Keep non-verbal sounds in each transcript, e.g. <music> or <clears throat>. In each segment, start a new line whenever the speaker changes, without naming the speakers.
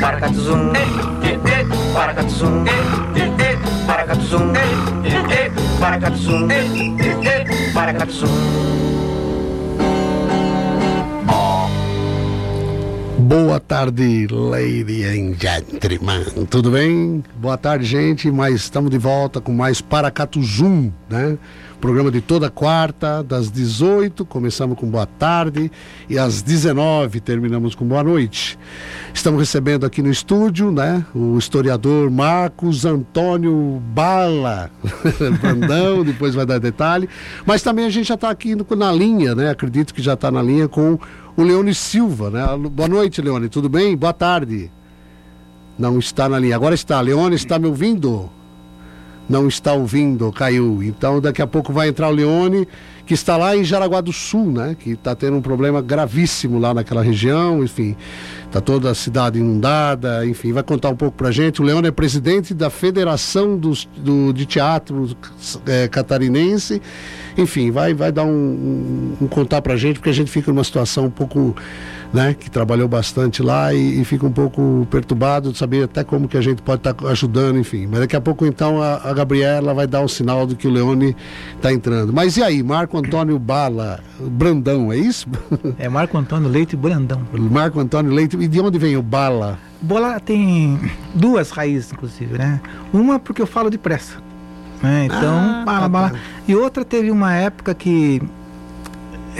Paracatuzum, paracatuzum, paracatuzum, paracatuzum, paracatuzum.
Boa tarde, lady and gentlemen. Tudo bem? Boa tarde, gente. Mas estamos de volta com mais Paracatu Zoom, né? Programa de toda quarta, das 18, começamos com boa tarde e às 19 terminamos com boa noite. Estamos recebendo aqui no estúdio, né, o historiador Marcos Antônio Bala <laughs> Brandão, depois vai dar detalhe, mas também a gente já está aqui na linha, né? Acredito que já está na linha com o Leone Silva, né? Boa noite, Leone, tudo bem? Boa tarde. Não está na linha. Agora está. Leone, está me ouvindo? Não está ouvindo, caiu. Então daqui a pouco vai entrar o Leone, que está lá em Jaraguá do Sul, né? Que está tendo um problema gravíssimo lá naquela região, enfim. Está toda a cidade inundada, enfim, vai contar um pouco para a gente. O Leone é presidente da Federação dos, do, de Teatro é, Catarinense enfim, vai, vai dar um, um, um contar pra gente, porque a gente fica numa situação um pouco, né, que trabalhou bastante lá e, e fica um pouco perturbado de saber até como que a gente pode estar tá ajudando, enfim. Mas daqui a pouco então a, a Gabriela vai dar o um sinal do que o Leone está entrando. Mas e aí, Marco Antônio Bala, Brandão, é isso?
É Marco Antônio Leite Brandão.
Marco Antônio Leite, e de onde vem o Bala?
Bola tem duas raízes, inclusive, né? Uma porque eu falo depressa. Né? Então, ah, bala, bala. E outra teve uma época que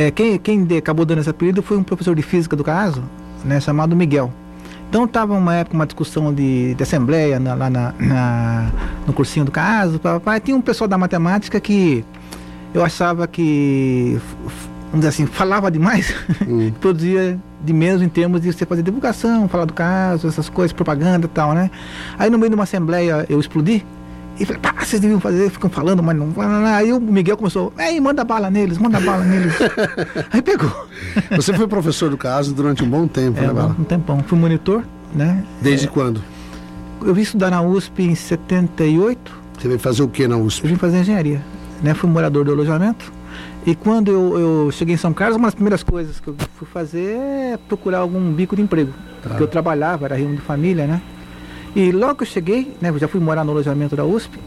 é, quem, quem de, acabou dando esse apelido foi um professor de física do caso, né, chamado Miguel. Então estava uma época, uma discussão de, de assembleia na, lá na, na, no cursinho do caso, papai. Tinha um pessoal da matemática que eu achava que, vamos dizer assim, falava demais, hum. <laughs> produzia de menos em termos de você fazer divulgação, falar do caso, essas coisas, propaganda e tal, né? Aí no meio de uma assembleia eu explodi e falei, pá, vocês deviam fazer, ficam falando, mas não. Aí o Miguel começou, ei, manda bala neles, manda bala neles. <laughs> Aí pegou.
Você foi professor do caso durante um bom tempo,
é,
né, Bala?
Um tempão. Fui monitor, né?
Desde
é,
quando?
Eu vim estudar na USP em 78.
Você veio fazer o que na USP?
Eu vim fazer engenharia. Né? Fui morador do alojamento. E quando eu, eu, cheguei em São Carlos, uma das primeiras coisas que eu fui fazer é procurar algum bico de emprego. Tá. Porque eu trabalhava, era reunião de família, né? E logo que eu cheguei, né, já fui morar no alojamento da USP,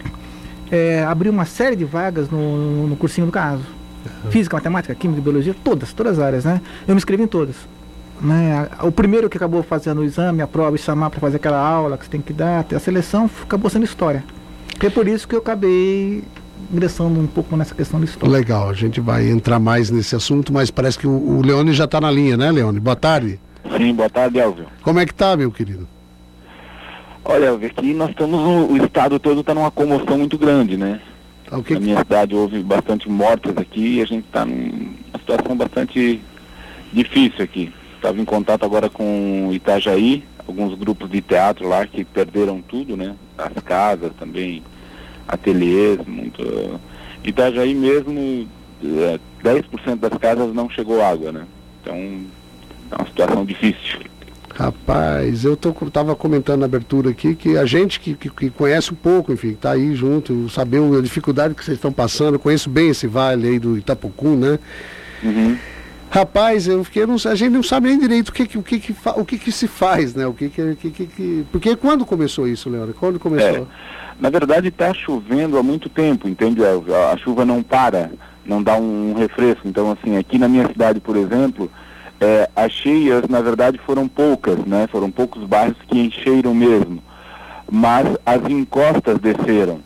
é, abri uma série de vagas no, no cursinho do caso. Uhum. Física, matemática, química, biologia, todas, todas as áreas, né? Eu me inscrevi em todas. Né? O primeiro que acabou fazendo o exame, a prova e chamar para fazer aquela aula que você tem que dar, a seleção, acabou sendo história. É por isso que eu acabei ingressando um pouco nessa questão da história.
Legal, a gente vai entrar mais nesse assunto, mas parece que o, o Leone já está na linha, né, Leone? Boa tarde.
Sim, boa tarde, Elvio.
Como é que tá, meu querido?
Olha, aqui nós estamos, o estado todo está numa comoção muito grande, né? Okay. Tá, Na minha cidade houve bastante mortes aqui e a gente está numa situação bastante difícil aqui. Estava em contato agora com Itajaí, alguns grupos de teatro lá que perderam tudo, né? As casas também, ateliês, muito. Itajaí mesmo, 10% é, das casas não chegou água, né? Então é uma situação difícil.
Rapaz, eu tô, tava comentando na abertura aqui que a gente que, que, que conhece um pouco, enfim, tá aí junto, saber a dificuldade que vocês estão passando, conheço bem esse vale aí do Itapucu, né?
Uhum.
Rapaz, eu fiquei, não, a gente não sabe nem direito o que, o que, que, o que, que se faz, né? O que, que, que, que, Porque quando começou isso, Leandro? Quando começou? É,
na verdade está chovendo há muito tempo, entende? A, a, chuva não para, não dá um, um refresco. Então, assim, aqui na minha cidade, por exemplo, é, as cheias, na verdade, foram poucas, né? Foram poucos bairros que encheram mesmo. Mas as encostas desceram.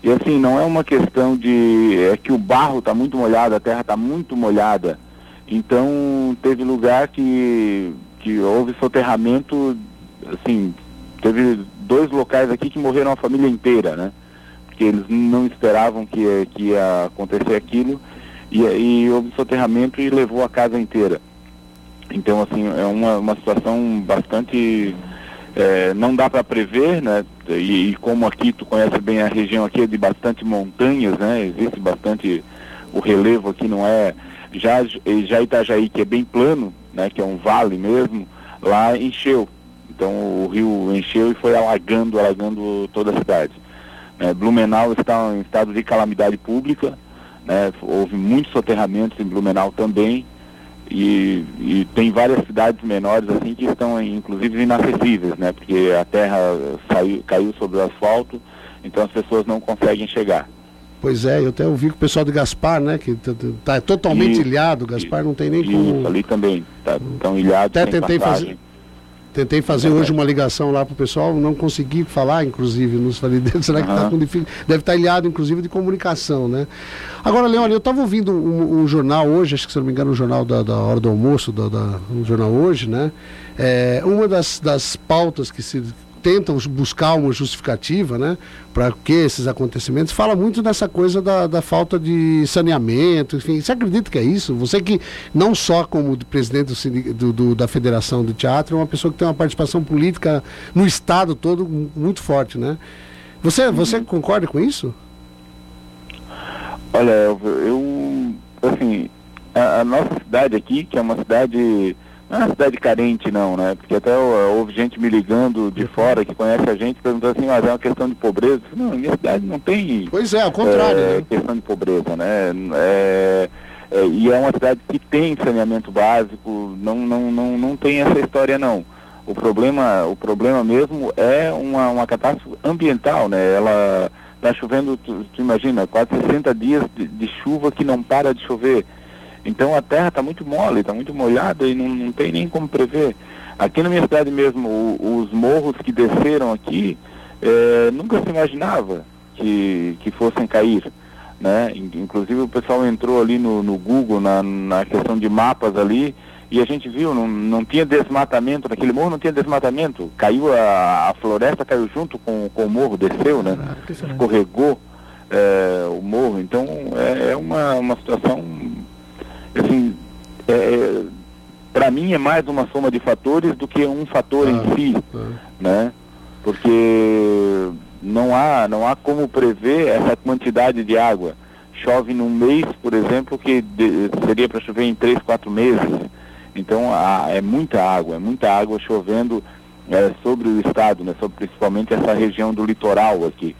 E assim, não é uma questão de. É que o barro está muito molhado, a terra está muito molhada. Então, teve lugar que, que houve soterramento, assim, teve dois locais aqui que morreram a família inteira, né? Porque eles não esperavam que, que ia acontecer aquilo. E, e houve soterramento e levou a casa inteira. Então, assim, é uma, uma situação bastante. É, não dá para prever, né? E, e, como aqui tu conhece bem a região aqui é de bastante montanhas, né? Existe bastante o relevo aqui não é já já Itajaí que é bem plano, né? Que é um vale mesmo, lá encheu. Então o rio encheu e foi alagando, alagando toda a cidade. É, Blumenau está em estado de calamidade pública, né? Houve muitos soterramentos em Blumenau também. E, e, tem várias cidades menores assim que estão inclusive inacessíveis, né? Porque a terra saiu, caiu sobre o asfalto, então as pessoas não conseguem chegar.
Pois é, eu até ouvi com o pessoal de Gaspar, né? Que está totalmente ilhado, Gaspar não tem nem como.
ali também, tá tão ilhado.
Até tentei passagem. fazer. Tentei fazer é hoje uma ligação lá para o pessoal, não consegui falar, inclusive, nos falei, <laughs> será que está com dificuldade? Deve estar tá ilhado, inclusive, de comunicação, né? Agora, Leone, eu estava ouvindo um, um, jornal hoje, acho que se não me engano, um jornal da, da hora do almoço, da, da, um jornal hoje, né? É, uma das, das pautas que se tentam buscar uma justificativa né, para que esses acontecimentos, fala muito nessa coisa da, da falta de saneamento, enfim. Você acredita que é isso? Você que não só como presidente do, do, do, da Federação de Teatro, é uma pessoa que tem uma participação política no Estado todo muito forte, né? Você, você uhum. concorda com isso?
Olha, eu, assim, a, a nossa cidade aqui, que é uma cidade não é uma cidade carente não, né? Porque até houve gente me ligando de fora que conhece a gente perguntando assim, mas é uma questão de pobreza. Não, minha cidade não tem.
Pois é, ao contrário. É,
né? questão de pobreza, né? É, é, e é uma cidade que tem saneamento básico, não, não, não, não tem essa história não. O problema, o problema mesmo é uma, uma catástrofe ambiental, né? Ela está chovendo, tu, tu, imagina, quase 60 dias de, de chuva que não para de chover. Então a terra está muito mole, está muito molhada e não, não, tem nem como prever. Aqui na minha cidade mesmo, o, os morros que desceram aqui, é, nunca se imaginava que, que fossem cair. Né? Inclusive o pessoal entrou ali no, no Google, na, na questão de mapas ali, e a gente viu, não, não tinha desmatamento, naquele morro não tinha desmatamento. Caiu a, a floresta, caiu junto com, com o morro, desceu, né? Escorregou é, o morro. Então é, é uma, uma situação assim, é, é para mim é mais uma soma de fatores do que um fator ah, em si, ah. né? Porque não há, não há como prever essa quantidade de água. Chove num mês, por exemplo, que de, seria para chover em três, quatro meses. Então é muita água, é muita água chovendo é, sobre o estado, né? sobre principalmente essa região do litoral aqui.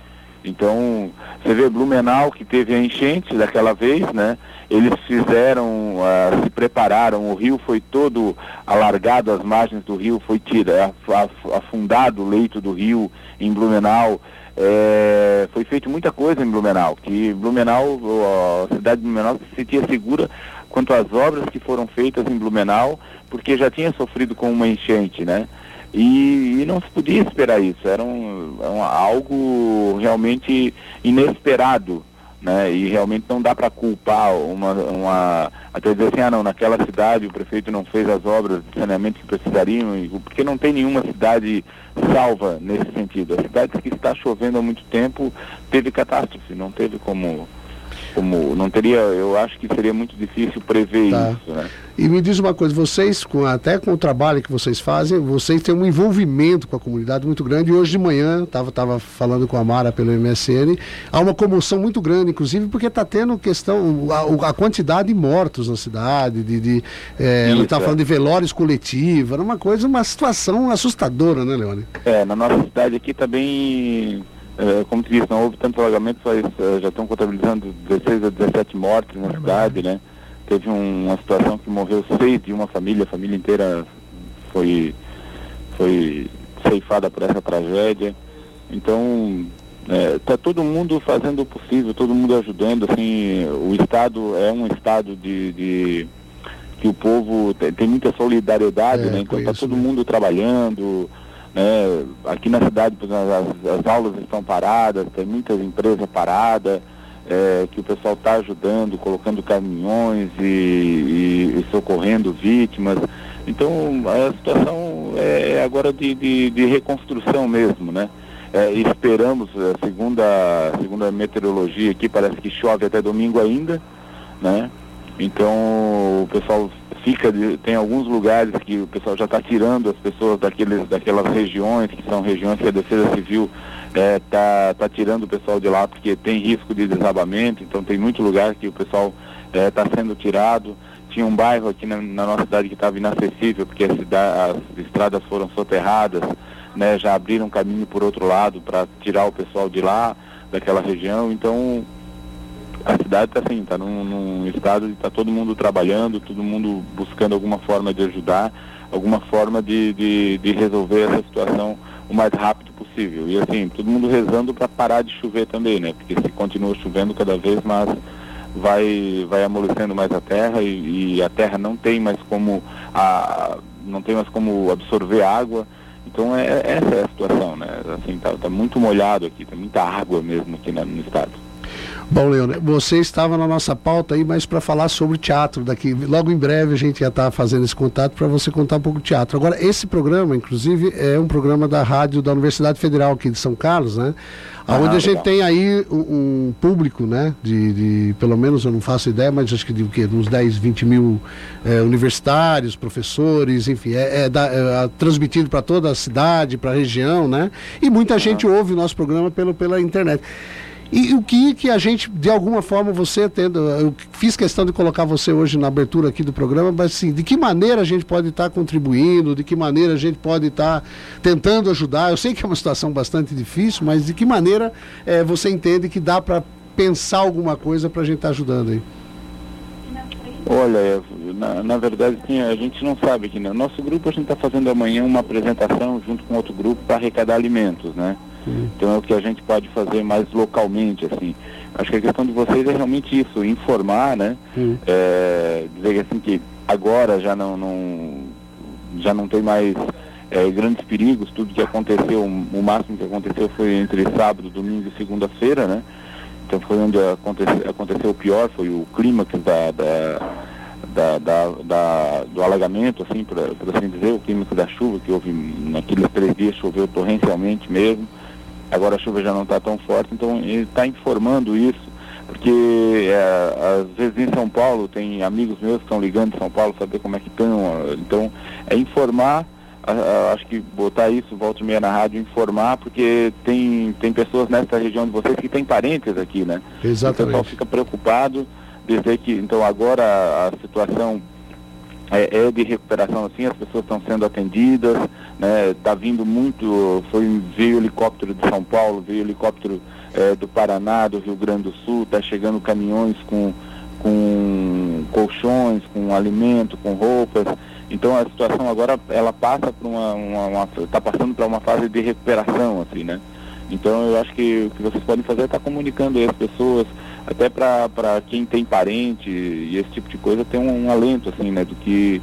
Então, você vê Blumenau que teve a enchente daquela vez, né? Eles fizeram, uh, se prepararam, o rio foi todo alargado, as margens do rio foi tirado, afundado o leito do rio em Blumenau. É, foi feito muita coisa em Blumenau, que Blumenau, a cidade de Blumenau se sentia segura quanto às obras que foram feitas em Blumenau, porque já tinha sofrido com uma enchente, né? E, e, não se podia esperar isso, era um, um, algo realmente inesperado, né? E realmente não dá para culpar uma, uma, até dizer assim, ah não, naquela cidade o prefeito não fez as obras de saneamento que precisariam, porque não tem nenhuma cidade salva nesse sentido. A cidade que está chovendo há muito tempo teve catástrofe, não teve como como não teria, eu acho que seria muito difícil prever tá. isso, né?
E me diz uma coisa, vocês, com, até com o trabalho que vocês fazem, vocês têm um envolvimento com a comunidade muito grande. E hoje de manhã, estava tava falando com a Mara pelo MSN, há uma comoção muito grande, inclusive porque está tendo questão, a, a, quantidade de mortos na cidade, de, de é, ela estava é. falando de velórios coletivos, era uma coisa, uma situação assustadora, né, Leone?
É, na nossa cidade aqui também tá é, como te disse, não houve tanto alagamento, mas uh, já estão contabilizando 16 a 17 mortes na cidade, né? Teve um, uma situação que morreu seis de uma família, a família inteira foi, foi ceifada por essa tragédia. Então, está é, todo mundo fazendo o possível, todo mundo ajudando, assim, o Estado é um Estado de, de que o povo tem, tem muita solidariedade, é, né? Então está todo né? mundo trabalhando, né? Aqui na cidade as, as aulas estão paradas, tem muitas empresas paradas, é, que o pessoal está ajudando, colocando caminhões e, e, e, socorrendo vítimas. Então a situação é agora de, de, de reconstrução mesmo, né? É, esperamos, segundo a, segundo a meteorologia aqui, parece que chove até domingo ainda, né? Então o pessoal fica, de, tem alguns lugares que o pessoal já está tirando as pessoas daqueles, daquelas regiões, que são regiões que a Defesa Civil é, tá, tá tirando o pessoal de lá porque tem risco de desabamento, então tem muito lugar que o pessoal está é, sendo tirado. Tinha um bairro aqui na, na nossa cidade que estava inacessível, porque cidade, as estradas foram soterradas, né, já abriram caminho por outro lado para tirar o pessoal de lá, daquela região, então a cidade está assim, está num, num, estado de está todo mundo trabalhando, todo mundo buscando alguma forma de ajudar, alguma forma de, de, de resolver essa situação o mais rápido possível. E assim, todo mundo rezando para parar de chover também, né? Porque se continua chovendo cada vez mais vai, vai amolecendo mais a terra e, e a terra não tem mais como a, não tem mais como absorver água. Então é, essa é a situação, né? Assim, tá, tá muito molhado aqui, tem muita água mesmo aqui né, no estado.
Bom, Leone, você estava na nossa pauta aí, mas para falar sobre teatro daqui. Logo em breve a gente ia estar tá fazendo esse contato para você contar um pouco de teatro. Agora, esse programa, inclusive, é um programa da rádio da Universidade Federal aqui de São Carlos, né? Ah, onde a gente tem aí um, um público, né? De, de, pelo menos eu não faço ideia, mas acho que de quê? uns 10, 20 mil é, universitários, professores, enfim, é, é, da, é transmitido para toda a cidade, para a região, né? E muita gente ouve o nosso programa pelo, pela internet. E o que, que a gente, de alguma forma, você tendo. Eu fiz questão de colocar você hoje na abertura aqui do programa, mas assim, de que maneira a gente pode estar contribuindo, de que maneira a gente pode estar tentando ajudar? Eu sei que é uma situação bastante difícil, mas de que maneira é, você entende que dá para pensar alguma coisa para a gente estar tá ajudando aí?
Olha, na, na verdade, sim, a gente não sabe que no nosso grupo a gente está fazendo amanhã uma apresentação junto com outro grupo para arrecadar alimentos, né? Então é o que a gente pode fazer mais localmente, assim. Acho que a questão de vocês é realmente isso, informar, né? É, dizer assim que agora já não, não já não tem mais é, grandes perigos, tudo que aconteceu, o máximo que aconteceu foi entre sábado, domingo e segunda-feira, né? Então foi onde aconteceu, aconteceu o pior, foi o clímax da, da, da, da, do alagamento, assim, por assim dizer, o clímax da chuva, que houve naqueles três dias choveu torrencialmente mesmo. Agora a chuva já não está tão forte, então ele está informando isso, porque é, às vezes em São Paulo tem amigos meus que estão ligando em São Paulo saber como é que estão. Então é informar, a, a, acho que botar isso, volta e meia na rádio, informar, porque tem, tem pessoas nessa região de vocês que têm parentes aqui, né?
Exatamente. O
pessoal fica preocupado, dizer que então agora a situação é, é, de recuperação assim, as pessoas estão sendo atendidas, né? Tá vindo muito, foi veio helicóptero de São Paulo, veio helicóptero é, do Paraná, do Rio Grande do Sul, tá chegando caminhões com com colchões, com alimento, com roupas. Então a situação agora ela passa por uma, está passando para uma fase de recuperação assim, né? Então eu acho que o que vocês podem fazer é estar tá comunicando aí as pessoas, até para quem tem parente e esse tipo de coisa, ter um, um alento assim, né, do que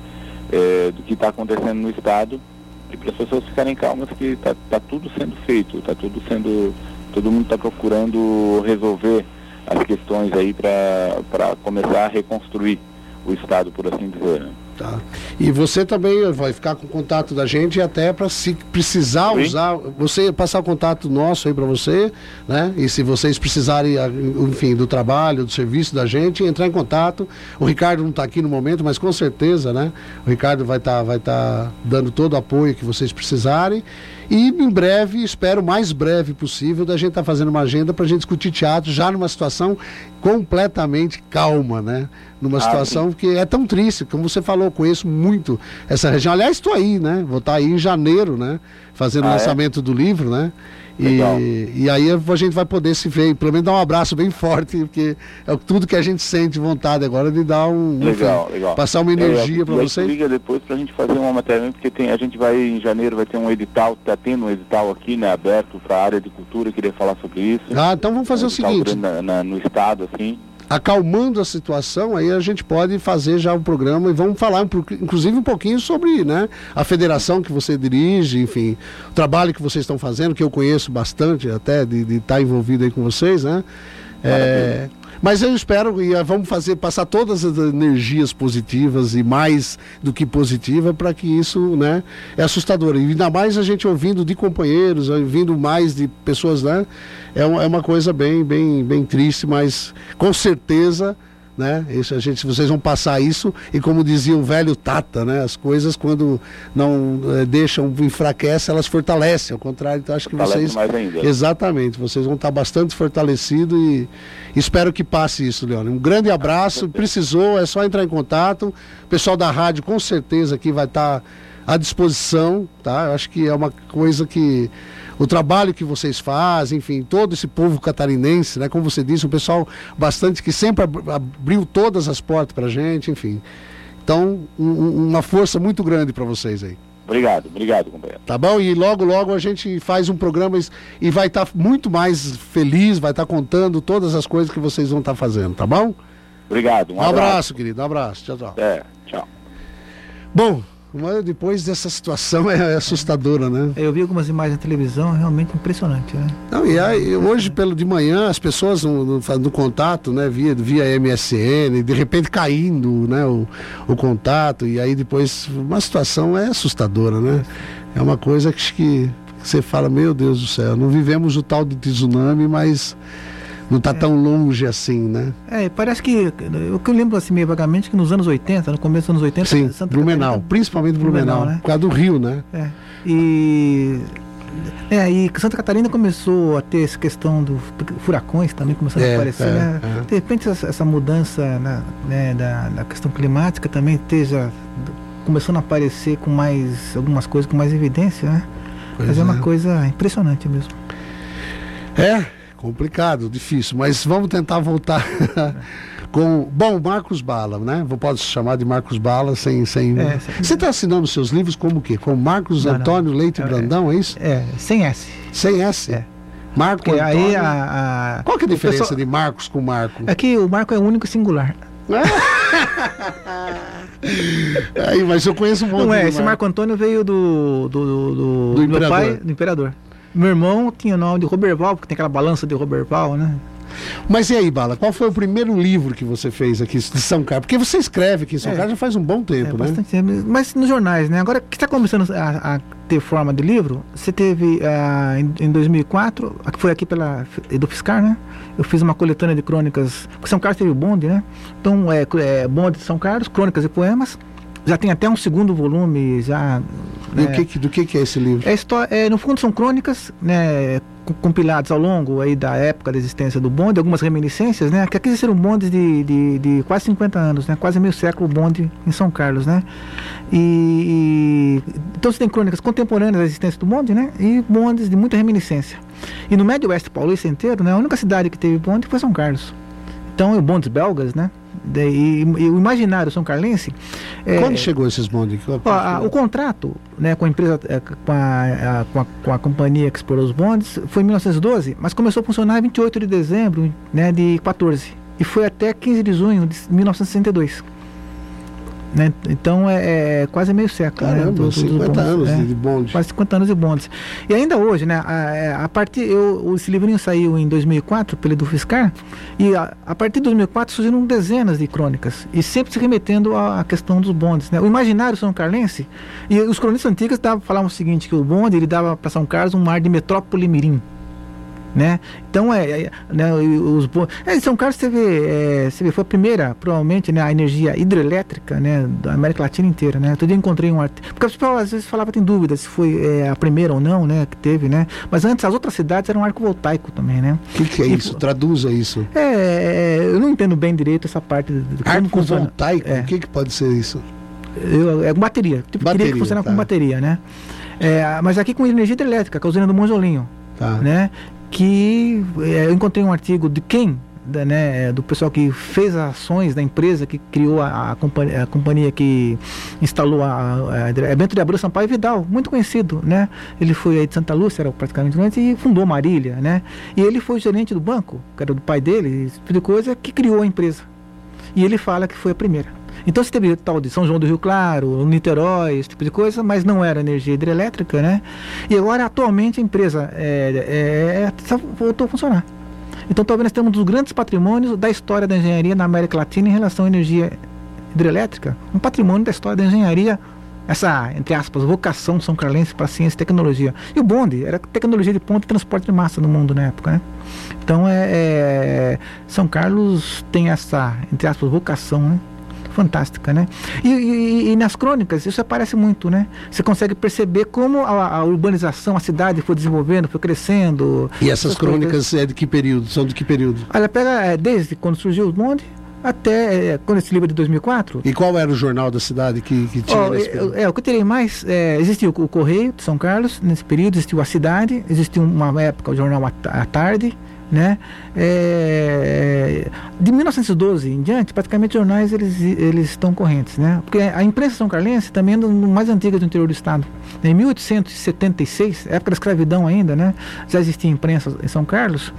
é, do que está acontecendo no estado e para as pessoas ficarem calmas que está tá tudo sendo feito, está tudo sendo, todo mundo está procurando resolver as questões aí para começar a reconstruir o estado, por assim dizer. Né?
Tá. E você também vai ficar com contato da gente até para se precisar Sim. usar, você passar o contato nosso aí para você, né? E se vocês precisarem, enfim, do trabalho, do serviço da gente, entrar em contato. O Ricardo não está aqui no momento, mas com certeza, né? O Ricardo vai estar tá, vai tá dando todo o apoio que vocês precisarem. E em breve, espero o mais breve possível, da gente estar tá fazendo uma agenda para a gente discutir teatro já numa situação completamente calma, né? Numa ah, situação sim. que é tão triste, como você falou, conheço muito essa região. Aliás, estou aí, né? Vou estar tá aí em janeiro, né? Fazendo ah, o é? lançamento é? do livro, né? E, e aí a gente vai poder se ver, pelo menos dar um abraço bem forte, porque é tudo que a gente sente vontade agora de dar um.
Legal, enfim, legal.
Passar uma energia para vocês.
liga depois para a gente fazer uma matéria, porque tem, a gente vai em janeiro, vai ter um edital, está tendo um edital aqui, né, aberto para a área de cultura, queria falar sobre isso.
Ah, então vamos fazer um o seguinte.
Na, na, no estado, assim
acalmando a situação, aí a gente pode fazer já o programa e vamos falar, inclusive, um pouquinho sobre né, a federação que você dirige, enfim, o trabalho que vocês estão fazendo, que eu conheço bastante até de estar tá envolvido aí com vocês, né? É, mas eu espero e vamos fazer passar todas as energias positivas e mais do que positiva para que isso, né, é assustador. E ainda mais a gente ouvindo de companheiros, ouvindo mais de pessoas, né, é uma, é uma coisa bem, bem, bem triste, mas com certeza né? Isso a gente, vocês vão passar isso e como dizia o velho Tata, né? As coisas quando não é, deixam enfraquece, elas fortalecem. Ao contrário, então acho que vocês exatamente, vocês vão estar bastante fortalecidos e espero que passe isso, Leone. Um grande abraço. Precisou, é só entrar em contato. O pessoal da rádio com certeza aqui vai estar à disposição, tá? Eu acho que é uma coisa que o trabalho que vocês fazem, enfim, todo esse povo catarinense, né? Como você disse, um pessoal bastante que sempre ab- abriu todas as portas para gente, enfim. Então, um- um- uma força muito grande para vocês aí.
Obrigado, obrigado, companheiro.
Tá bom? E logo, logo a gente faz um programa e- vai estar muito mais feliz, vai estar contando todas as coisas que vocês vão estar fazendo, tá bom?
Obrigado, um,
Um abraço, querido. Um abraço. Tchau, tchau.
É, tchau.
Bom, mas depois dessa situação é assustadora, né?
Eu vi algumas imagens na televisão, é realmente impressionante, né?
Não, e aí, hoje, pelo de manhã, as pessoas no, no, no contato, né, via, via MSN, de repente caindo, né, o, o contato, e aí depois uma situação é assustadora, né? É uma coisa que, que você fala, meu Deus do céu, não vivemos o tal de tsunami, mas não está tão longe assim, né?
É, parece que. O que eu lembro assim meio vagamente que nos anos 80, no começo dos anos 80,
Sim,
Santa
Blumenau,
Catarina-
principalmente Blumenau,
Blumenau, né?
por causa do rio, né?
É. E. É, e Santa Catarina começou a ter essa questão dos furacões também começando
É,
a aparecer,
é,
né?
é.
De repente essa, essa mudança na- né, da, da questão climática também esteja começando a aparecer com mais algumas coisas com mais evidência, né?
Pois
Mas é uma
é.
coisa impressionante mesmo.
É, complicado, difícil, mas vamos tentar voltar <laughs> com. Bom, Marcos Bala, né? Vou posso chamar de Marcos Bala sem. sem...
É, sem-
Você está assinando seus livros como o quê? Com Marcos
Não, não.
Antônio Leite
É,
Brandão, é isso?
É, sem S.
Sem S?
É.
Marco
Porque
Antônio.
aí a, a-
Qual que é a diferença
pessoal-
de Marcos com Marco?
É que o Marco é único e singular. <laughs>
Aí, mas eu conheço um monte
Não é,
de
esse Marco Antônio veio do, do, do, do-
Do
do meu
imperador.
pai, do imperador. Meu irmão tinha o nome de Roberval, porque tem aquela balança de Roberval, né?
Mas e aí, Bala, qual foi o primeiro livro que você fez aqui de São Carlos? Porque você escreve aqui em São
É.
Carlos já faz um bom
É,
tempo, né?
bastante tempo. Mas nos jornais, né? Agora que está começando a, a ter forma de livro, você teve ah, em, em 2004, a que foi aqui pela do Fiscar, né? Eu fiz uma coletânea de crônicas, porque São Carlos teve o bonde, né? Então, é, é bonde de São Carlos, crônicas e poemas. Já tem até um segundo volume, já.
E o
né?
que, que- do que, que é esse livro?
É história, é, no fundo são crônicas, né, co- compiladas ao longo aí da época da existência do bonde, algumas reminiscências, né, que aqui existiram bondes de, de, de quase 50 anos, né, quase meio século o bonde em São Carlos, né, e, e- então você tem crônicas contemporâneas da existência do bonde, né, e bondes de muita reminiscência. E no Médio Oeste paulista inteiro, né, a única cidade que teve bonde foi São Carlos. Então, bondes belgas, né, daí, e, e o imaginário são carlense... é,
Quando chegou esses bondes?
Ó, a- o contrato né, com a empresa, eh, com a, a- com, a, com a companhia que explorou os bondes foi em 1912, mas começou a funcionar em 28 de dezembro né, de 14 e foi até 15 de junho de 1962. Né? Então é, é quase meio século. né,
Caramba,
do- do- dos
50
bondes,
anos
é.
de bonde.
Quase 50 anos de bondes. E ainda hoje, né, a, é, a partir, eu, esse livrinho saiu em 2004 pelo Edu Fiscar, e a, a partir de 2004 surgiram dezenas de crônicas, e sempre se remetendo à, à questão dos bondes. Né? O imaginário são carlense, e os cronistas antigos davam, falavam o seguinte, que o bonde ele dava para São Carlos um ar de metrópole mirim. Né? Então, é, é, né, os é, São Carlos você vê, é, você vê, foi a primeira, provavelmente, né, a energia hidrelétrica né, da América Latina inteira. Né? Outro dia encontrei um artigo. Porque o pessoal às vezes falava, tem dúvida se foi é, a primeira ou não, né, que teve, né? Mas antes as outras cidades eram arco voltaico também, né?
O que, que é
E-
isso? Traduza isso.
É, é, eu não entendo bem direito essa parte do
Arco voltaico?
É.
O que, que pode ser isso?
Eu, é bateria. Tipo,
Bateria,
queria que funcionasse
tá.
com bateria, né? É, mas aqui com energia hidrelétrica, que é a usina do Monjolinho.
Tá.
né? Que é, eu encontrei um artigo de quem, da, né, do pessoal que fez as ações da empresa que criou a, a, companhia, a companhia que instalou a, a, a é Bento de Abreu Sampaio Vidal, muito conhecido, né? Ele foi aí de Santa Lúcia, era praticamente doente, e fundou Marília, né? E ele foi gerente do banco, que era do pai dele, tipo de coisa, que criou a empresa. E ele fala que foi a primeira. Então você teve tal de São João do Rio Claro, Niterói, esse tipo de coisa, mas não era energia hidrelétrica, né? E agora, atualmente, a empresa é, é, é, voltou a funcionar. Então, talvez nós temos um dos grandes patrimônios da história da engenharia na América Latina em relação à energia hidrelétrica. Um patrimônio da história da engenharia, essa, entre aspas, vocação são carlense para ciência e tecnologia. E o bonde era tecnologia de ponta e transporte de massa no mundo na época, né? Então, é, é, São Carlos tem essa, entre aspas, vocação, né? Fantástica, né? E, e- e nas crônicas isso aparece muito, né? Você consegue perceber como a, a urbanização, a cidade foi desenvolvendo, foi crescendo.
E essas
coisas.
crônicas é de que período? São de que período?
Olha, pega é, desde quando surgiu o bonde Até é, quando esse livro é de 2004.
E qual era o jornal da cidade que, que tinha nesse
é,
período?
é, o que eu terei mais. É, existiu o Correio de São Carlos, nesse período, existiu a Cidade, existiu uma época o jornal à Tarde. Né? É, de 1912 em diante, praticamente jornais eles, eles estão correntes. Né? Porque a imprensa são carlense também é mais antiga do interior do estado. Em 1876, época da escravidão ainda, né? já existia imprensa em São Carlos.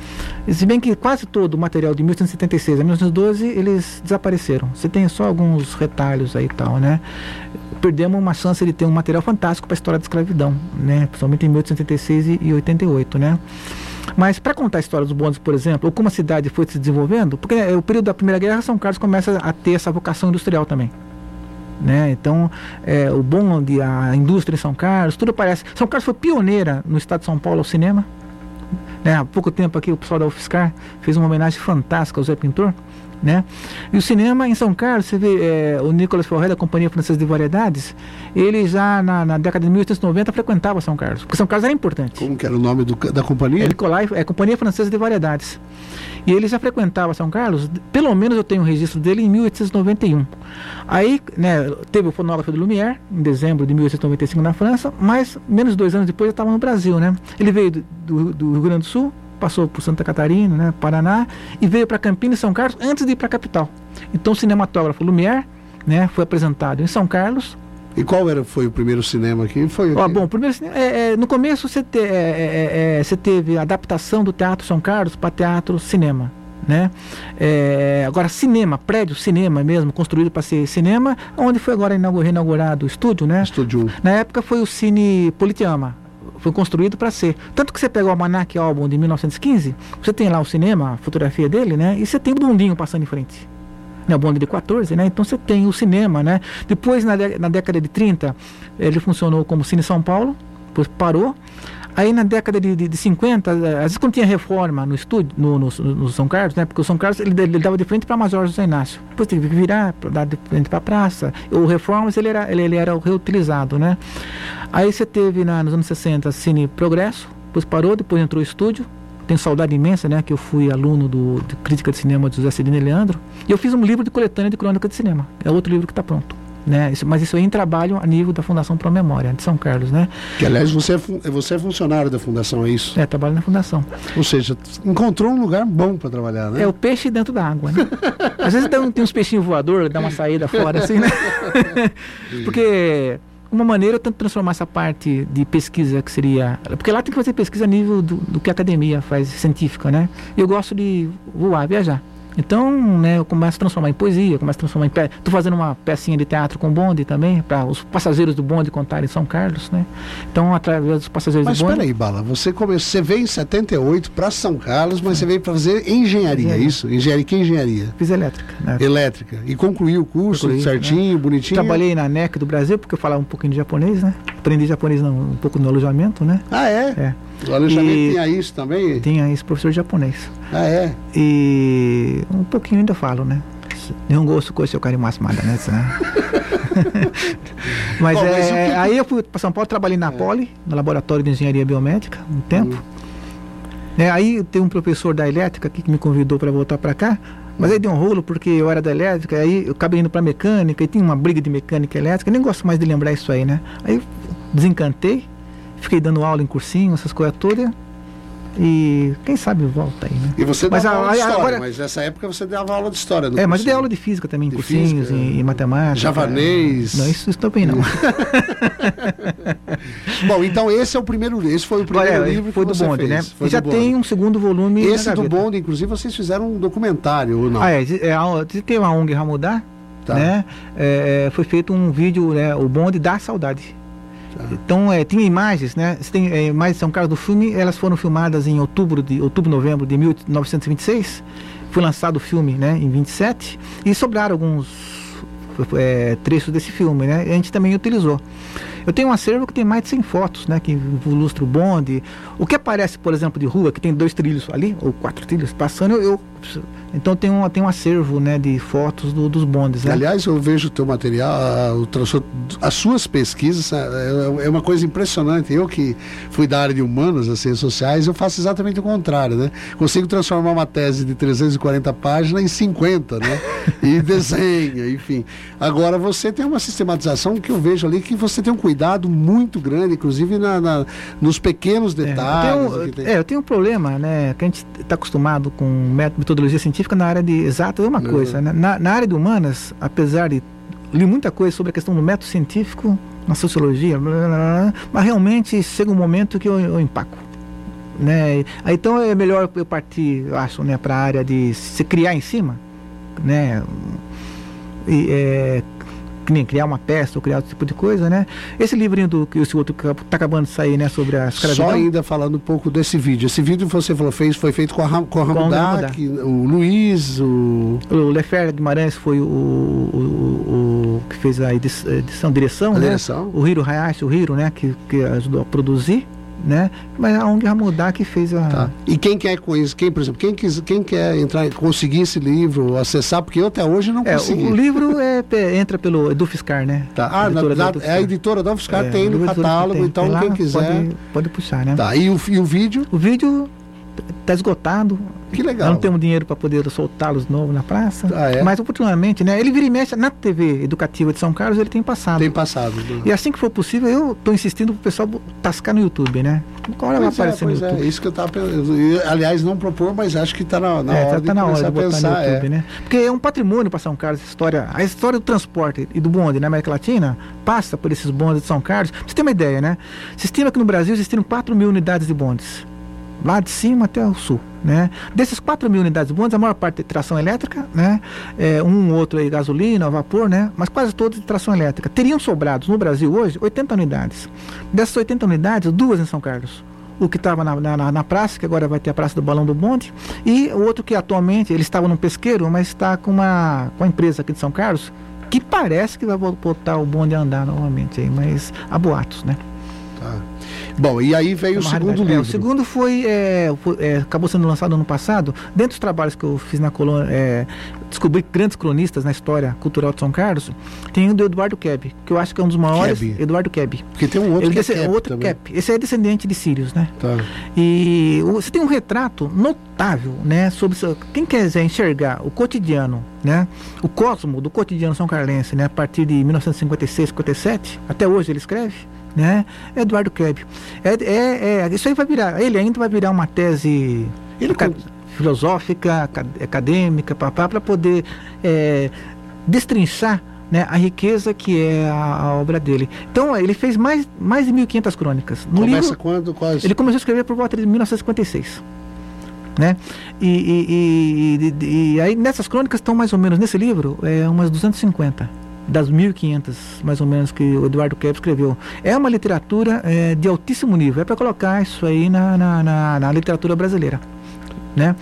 Se bem que quase todo o material de 1876 a 1912 eles desapareceram. Você tem só alguns retalhos aí e tal, né? Perdemos uma chance de ter um material fantástico para a história da escravidão, né? Principalmente em 1876 e, e 88, né? Mas para contar a história dos bondes, por exemplo, ou como a cidade foi se desenvolvendo, porque é, o período da Primeira Guerra, São Carlos começa a ter essa vocação industrial também. Né? Então, é, o bonde, a indústria em São Carlos, tudo parece. São Carlos foi pioneira no estado de São Paulo ao cinema. Né? Há pouco tempo aqui o pessoal da UFSCar fez uma homenagem fantástica ao Zé Pintor. Né? E o cinema em São Carlos, você vê é, o Nicolas Forré da Companhia Francesa de Variedades, ele já na, na década de 1890 frequentava São Carlos, porque São Carlos era importante.
Como que era o nome do da companhia?
É Nicolai, é Companhia Francesa de Variedades. E ele já frequentava São Carlos, pelo menos eu tenho um registro dele em 1891. Aí, né, teve o fonógrafo do Lumière, em dezembro de 1895 na França, mas menos de dois anos depois já estava no Brasil, né? Ele veio do, do- do Rio Grande do Sul, passou por Santa Catarina, né, Paraná, e veio para Campinas e São Carlos antes de ir para a capital. Então o cinematógrafo Lumière, né, foi apresentado em São Carlos,
E qual era, foi o primeiro cinema aqui? Foi
Ó,
aqui.
bom, primeiro, é, é, no começo você, te- é, é, é, você teve a adaptação do Teatro São Carlos para teatro cinema. Né? É, agora, cinema, prédio, cinema mesmo, construído para ser cinema, onde foi agora inaugu- reinaugurado o estúdio, né?
Estúdio 1.
Na época foi o Cine Politeama. Foi construído para ser. Tanto que você pega o Almanac Álbum de 1915, você tem lá o cinema, a fotografia dele, né? E você tem o bondinho passando em frente. Né, o bonde de 14, né? Então você tem o cinema, né? Depois, na, na década de 30, ele funcionou como Cine São Paulo, depois parou. Aí na década de, de, de 50, eh, às vezes quando tinha reforma no estúdio, no, no, no São Carlos, né? Porque o São Carlos ele, ele dava de frente para Major José Inácio. Depois teve que virar, dar de frente para a praça. O Reformas ele era, ele, ele era reutilizado, né? Aí você teve na, nos anos 60 Cine Progresso, depois parou, depois entrou o estúdio. Tenho saudade imensa, né? Que eu fui aluno do, de crítica de cinema de José Celino e Leandro. E eu fiz um livro de coletânea de crônica de cinema. É outro livro que está pronto. Né? Isso, mas isso aí em trabalho a nível da Fundação Pro Memória, de São Carlos, né?
Que aliás você é, você é funcionário da fundação, é isso?
É, trabalho na Fundação.
Ou seja, encontrou um lugar bom para trabalhar, né?
É o peixe dentro da água, né? <laughs> Às vezes tem, tem uns peixinhos voadores, dá uma saída fora assim, né? Porque uma maneira eu tento transformar essa parte de pesquisa que seria. Porque lá tem que fazer pesquisa a nível do, do que a academia faz científica, né? Eu gosto de voar, viajar. Então, né, eu começo a transformar em poesia, começo a transformar em. Pe... Tô fazendo uma pecinha de teatro com bonde também, para os passageiros do bonde contarem São Carlos, né? Então, através dos passageiros
Mas
do bonde.
espera aí, Bala, você, come... você veio em 78 para São Carlos, mas você veio para fazer engenharia, é isso? Engenharia, que engenharia?
Fiz elétrica, né?
Elétrica. E concluiu o curso
Concluí,
certinho, bonitinho?
Trabalhei na NEC do Brasil, porque eu falava um pouquinho de japonês, né? Aprendi japonês no- um pouco no alojamento, né?
Ah, é?
É.
O alojamento
E-
tinha isso também?
Tinha esse professor japonês.
Ah, é?
E um pouquinho ainda falo, né? Nenhum gosto com seu carinho masmada, né? <laughs> mas
Bom,
é,
mas que
aí eu fui para São Paulo, trabalhei na Poli, no laboratório de engenharia biomédica, um tempo.
Hum.
É, aí tem um professor da elétrica aqui que me convidou para voltar para cá, mas aí deu um rolo porque eu era da elétrica, aí eu acabei indo para mecânica e tinha uma briga de mecânica elétrica, nem gosto mais de lembrar isso aí, né? Aí desencantei, fiquei dando aula em cursinho, essas coisas todas, e quem sabe volta aí, né?
E você
Mas
dava aula de história,
agora-
mas nessa época você dava aula de história.
É, mas eu dei aula de física também, em
De
cursinhos
física,
e, e matemática.
javanês.
Não, isso, isso também não. <laughs>
Bom, então esse é o primeiro, esse foi o primeiro
é,
livro
foi
que
do
você
bonde,
fez.
né?
Foi
e já tem um segundo volume.
Esse do bonde, inclusive, vocês fizeram um documentário ou não?
Ah, é, é, a- tem uma ONG Ramudá,
Tá.
né? É, é, foi feito um vídeo, né? O bonde da saudade. Então, é, tinha imagens, né? Tem é, imagens de São Carlos do filme, elas foram filmadas em outubro, de outubro, novembro de 1926. Foi lançado o filme, né? Em 27 e sobraram alguns é, trechos desse filme, né? A gente também utilizou. Eu tenho um acervo que tem mais de 100 fotos, né? Que ilustra o bonde. O que aparece, por exemplo, de rua, que tem dois trilhos ali, ou quatro trilhos passando, eu, eu Então tem um, tem um acervo né, de fotos do, dos bondes. Né?
Aliás, eu vejo o teu material, o, as suas pesquisas, é, é, é uma coisa impressionante. Eu que fui da área de humanas, as ciências sociais, eu faço exatamente o contrário, né? Consigo transformar uma tese de 340 páginas em 50, né? <laughs> e desenha, enfim. Agora, você tem uma sistematização que eu vejo ali que você tem um cuidado muito grande, inclusive na, na nos pequenos detalhes.
É, eu tenho, é, eu tenho um problema, né? Que a gente está acostumado com metodologia científica na área de exato é uma uhum. coisa. Né? Na, na, área de humanas, apesar de li muita coisa sobre a questão do método científico, na sociologia, blá, blá, blá, mas realmente chega um momento que eu, eu empaco. Né? Então é melhor eu partir, eu acho, né, para a área de se criar em cima, né? E, é, criar uma peça ou criar outro tipo de coisa, né? Esse livrinho do que o outro está acabando de sair, né, sobre a escravidão.
Só ainda falando um pouco desse vídeo. Esse vídeo que você falou fez foi feito com a, com a o Luiz, o
o Lefer Guimarães foi o, o, o, que fez a edição, direção, a né? Direção. O Hiro Hayashi, o Hiro, né, que, que ajudou a produzir né? Mas a ONG Ramudá que fez a. Tá.
E quem quer conhecer, quem, por exemplo, quem, quis, quem quer entrar, conseguir esse livro, acessar, porque eu até hoje não
é,
consegui.
O livro é, entra pelo Edufiscar, né?
Tá. Ah, na, na, é a editora da Edufiscar é, tem no catálogo, tem. então tem quem quiser.
Pode, pode, puxar, né?
Tá. E o, e o vídeo?
O vídeo está esgotado.
Que legal.
Não temos dinheiro para poder soltá-los novo na praça.
Ah, é?
Mas oportunamente, né? Ele vira e mexe na TV educativa de São Carlos, ele tem passado.
Tem passado. Né?
E assim que for possível, eu estou insistindo para o pessoal tascar no YouTube, né?
Qual hora vai é, aparecer no é, YouTube? É, isso que eu estava pensando. Aliás, não propor, mas acho que está na, na
é, tá,
hora
tá, na hora de botar
pensar,
no YouTube, é. né? Porque é um patrimônio para São Carlos essa história. A história do transporte e do bonde na América Latina passa por esses bondes de São Carlos. Pra você ter uma ideia, né? Se estima que no Brasil existiram 4 mil unidades de bondes lá de cima até o sul. Né? Desses 4 mil unidades de bondes, a maior parte é tração elétrica, né? É, um outro aí gasolina, vapor, né? mas quase todos de tração elétrica. Teriam sobrados no Brasil hoje 80 unidades. Dessas 80 unidades, duas em São Carlos. O que estava na, na, na, praça, que agora vai ter a Praça do Balão do Bonde, e o outro que atualmente, ele estava num pesqueiro, mas está com uma, com a empresa aqui de São Carlos, que parece que vai botar o bonde a andar novamente aí, mas há boatos, né?
Tá. Bom, e aí veio é o segundo livro. É,
o segundo foi, é, foi é, acabou sendo lançado ano passado. Dentro dos trabalhos que eu fiz na colônia, é, descobri grandes cronistas na história cultural de São Carlos. Tem o do Eduardo Keb, que eu acho que é um dos maiores.
Keb.
Eduardo Keb.
Porque tem um outro
Ele
que é Keb
outro
também.
Keb. Esse é descendente de Sírios, né?
Tá.
E você tem um retrato notável, né, sobre quem quiser enxergar o cotidiano, né, o cosmo do cotidiano são carlense, né, a partir de 1956, 57, até hoje ele escreve né? Eduardo Keb. É, é, é, isso aí vai virar, ele ainda vai virar uma tese ele, filosófica, acadêmica, para poder é, destrinchar né, a riqueza que é a, a, obra dele. Então, ele fez mais, mais de 1.500 crônicas.
No Começa livro, quando? Quase?
Ele começou a escrever por volta de 1956. Né? E, e, e, e, aí nessas crônicas estão mais ou menos nesse livro é, umas 250 das 1.500, mais ou menos, que o Eduardo Kep escreveu. É uma literatura é, de altíssimo nível. É para colocar isso aí na, na, na, na, literatura brasileira. Né?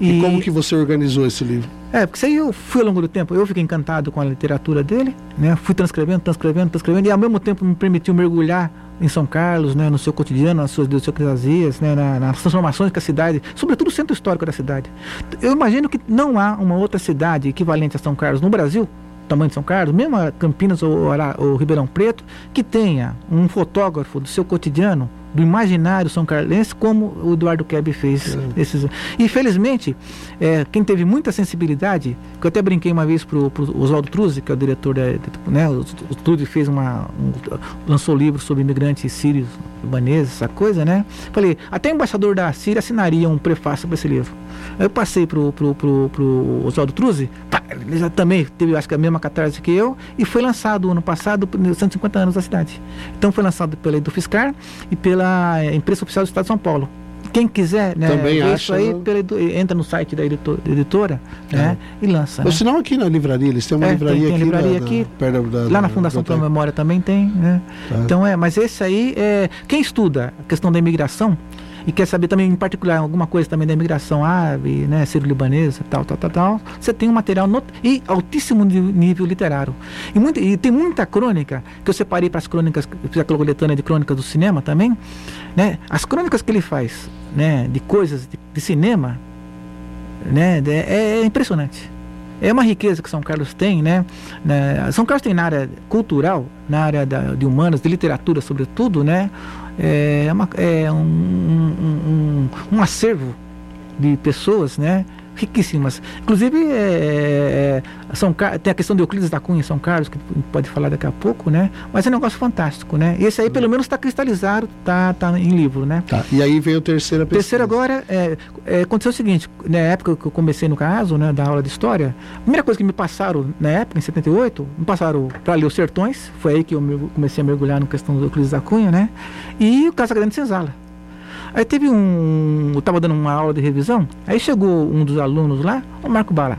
E, e, como que você organizou esse livro?
É, porque isso aí eu fui ao longo do tempo, eu fiquei encantado com a literatura dele, né? Fui transcrevendo, transcrevendo, transcrevendo, e ao mesmo tempo me permitiu mergulhar em São Carlos, né, no seu cotidiano, nas suas idiosincrasias, né, na, nas transformações que a cidade, sobretudo o centro histórico da cidade. Eu imagino que não há uma outra cidade equivalente a São Carlos no Brasil tamanho de São Carlos, mesmo Campinas ou, ou Ribeirão Preto, que tenha um fotógrafo do seu cotidiano, do imaginário são carlense, como o Eduardo Keb fez. É. Esses... E felizmente, é, quem teve muita sensibilidade, que eu até brinquei uma vez para o Oswaldo Truzzi, que é o diretor da. Né, o, o Truzzi fez uma. Um, lançou livro sobre imigrantes sírios, libaneses, essa coisa, né? Falei, até o embaixador da Síria assinaria um prefácio para esse livro. Aí eu passei pro, pro, pro, pro Oswaldo Truzzi, ele já também teve, acho que a mesma catarse que eu, e foi lançado ano passado, nos 150 anos da cidade. Então foi lançado pela Edufiscar e pela imprensa oficial do Estado de São Paulo. Quem quiser, né,
Também acha...
isso aí, pela, entra no site da editora, editora é. né, e lança.
Ou né? senão aqui na livraria, eles têm uma
é,
livraria
tem, tem
aqui.
livraria aqui
da,
da, lá na Fundação Pela Memória também tem, né? Tá. Então é, mas esse aí, é, quem estuda a questão da imigração, e quer saber também, em particular, alguma coisa também da imigração árabe, né, sírio-libanesa, tal, tal, tal, tal, você tem um material not... e altíssimo nível literário. E, muito, e tem muita crônica, que eu separei para as crônicas, eu fiz aquela coletânea de crônicas do cinema também, né, as crônicas que ele faz, né, de coisas de, de cinema, né? É, é impressionante. É uma riqueza que São Carlos tem, né? né? São Carlos tem na área cultural, na área da, de humanas, de literatura, sobretudo, né? É, uma, é um, um, um, um acervo de pessoas, né? Riquíssimas. Inclusive, é, é, São tem a questão de Euclides da Cunha em São Carlos, que pode falar daqui a pouco, né? Mas é um negócio fantástico, né? Esse aí, pelo menos, está cristalizado, está tá em livro, né?
Tá. E aí veio a terceira pesquisa.
Terceira agora, é, é, aconteceu o seguinte, na época que eu comecei no caso, né, da aula de História, a primeira coisa que me passaram, na época, em 78, me passaram para ler os Sertões, foi aí que eu comecei a mergulhar na questão do Euclides da Cunha, né? E o Casa Grande Senzala. Aí teve um. Eu estava dando uma aula de revisão, aí chegou um dos alunos lá, o Marco Bala.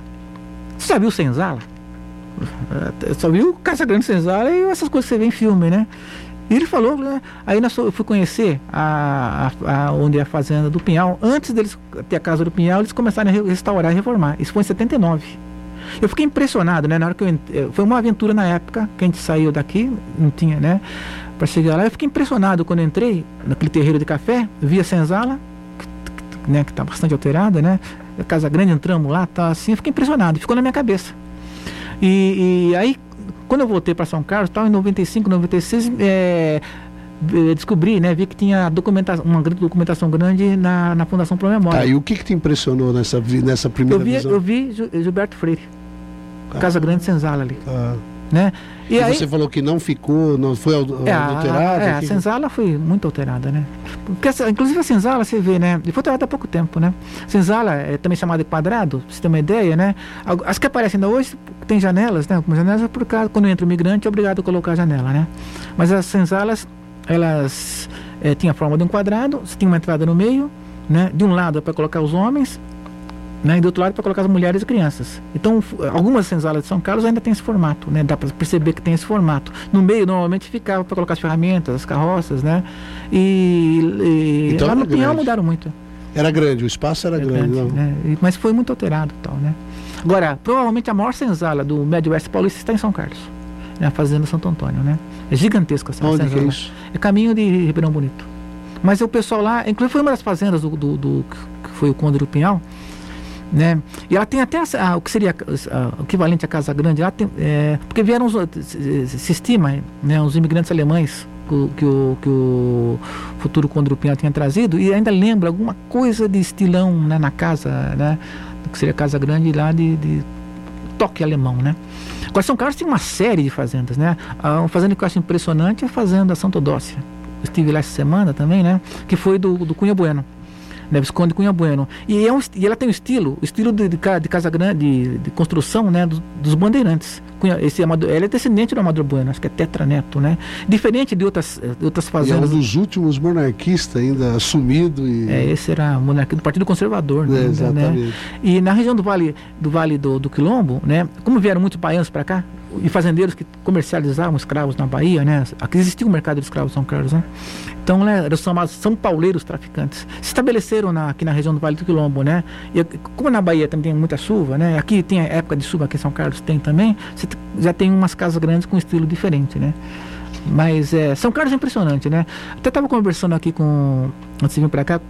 Você já viu Senzala? Eu só viu Casa Grande Senzala e essas coisas que você vê em filme, né? E ele falou, né? aí eu fui conhecer a, a, a, onde é a fazenda do Pinhal. Antes deles ter a casa do Pinhal, eles começaram a restaurar e reformar. Isso foi em 79. Eu fiquei impressionado, né? Na hora que eu, eh, foi uma aventura na época que a gente saiu daqui, não tinha, né? Para chegar lá. Eu fiquei impressionado quando entrei naquele terreiro de café, vi a senzala, né, que está bastante alterada, né? A casa grande, entramos lá, tá assim, eu fiquei impressionado, ficou na minha cabeça. E, e aí, quando eu voltei para São Carlos, estava em 95, 96, é, descobri, né, vi que tinha documentação, uma documentação grande na, na Fundação Pro Memória.
Tá, e o que, que te impressionou nessa, nessa primeira
eu vi,
visão?
Eu vi Gilberto Freire, ah. Casa Grande Senzala ali. Ah. Né?
E, e aí, você falou que não ficou, não foi
é,
alterada?
É, a senzala foi muito alterada, né? Porque, inclusive a senzala, você vê, né? Foi alterada há pouco tempo, né? Senzala é também chamada de quadrado, pra você ter uma ideia, né? As que aparecem ainda hoje tem janelas, né? Como janelas por causa, quando entra o migrante é obrigado a colocar a janela, né? Mas as senzalas, elas é, tinham a forma de um quadrado, você tinha uma entrada no meio, né? De um lado é para colocar os homens né? E do outro lado para colocar as mulheres e crianças. Então, algumas senzalas de São Carlos ainda tem esse formato, né? Dá para perceber que tem esse formato. No meio, normalmente, ficava para colocar as ferramentas, as carroças, né? E, e então, lá no Pinhal mudaram muito.
Era grande, o espaço era, era grande, grande
né? Mas foi muito alterado tal, né? Agora, provavelmente a maior senzala do Médio Oeste Paulista está em São Carlos, na né? Fazenda Santo Antônio, né? É gigantesca essa
Onde senzala. É, isso?
é caminho de Ribeirão Bonito. Mas o pessoal lá, inclusive foi uma das fazendas do, do, do que foi o Conde do Pinhal, né? E ela tem até a, o que seria a, o equivalente à Casa Grande, ela tem, é, porque vieram, os, se estima, né, os imigrantes alemães que, o, que o futuro Condrupinha tinha trazido, e ainda lembra alguma coisa de estilão né, na casa, né, que seria a Casa Grande lá de, de toque alemão, né? Agora, São Carlos tem uma série de fazendas, né? Uma fazenda que eu acho impressionante é a Fazenda Santo Dócia. estive lá essa semana também, né? Que foi do, do Cunha Bueno né, Visconde Cunha Bueno. E, é um, e ela tem um estilo, o estilo de, de, de Casa Grande, de, de construção, né, dos, dos bandeirantes. Esse Amador, ela é descendente do Amador Bueno, acho que é tetraneto, né? Diferente de outras, de outras fazendas.
E é um dos últimos monarquistas ainda assumido. E...
É, esse era monarquia do Partido Conservador,
né? É, exatamente. Né?
E na região do Vale do, vale do, do Quilombo, né? Como vieram muitos baianos para cá, e fazendeiros que comercializavam escravos na Bahia, né? Aqui existia o um mercado de escravos São Carlos, né? Então, né, eram chamados São Pauleiros traficantes. Se estabeleceram na, aqui na região do Vale do Quilombo, né? E como na Bahia também tem muita chuva, né? Aqui tem a época de chuva, aqui em São Carlos tem também. Já tem umas casas grandes com estilo diferente, né? Mas é, São Carlos é impressionante, né? Até estava conversando aqui com antes de vir para cá,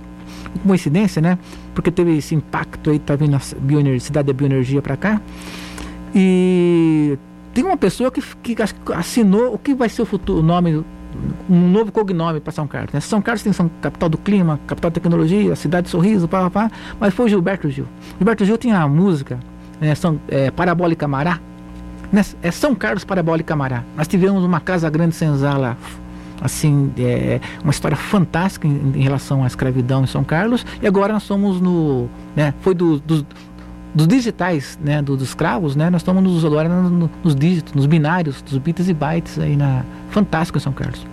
coincidência, né? Porque teve esse impacto aí, tá vindo a bioenergia, cidade da bioenergia para cá. E tem uma pessoa que, que assinou o que vai ser o futuro, o nome, um novo cognome para São Carlos. Né? São Carlos tem São capital do clima, capital da tecnologia, cidade de sorriso, pá, pá, pá, mas foi Gilberto Gil. Gilberto Gil tinha a música, né, São, é, Parabólica Mará, é São Carlos Parabólica Mará. Nós tivemos uma casa grande senzala assim, é, uma história fantástica em, em, relação à escravidão em São Carlos, e agora nós somos no, né, foi do, do dos digitais, né, do, dos escravos, né, nós estamos nos, agora nos, nos dígitos, nos binários, dos bits e bytes aí na fantástico em São Carlos.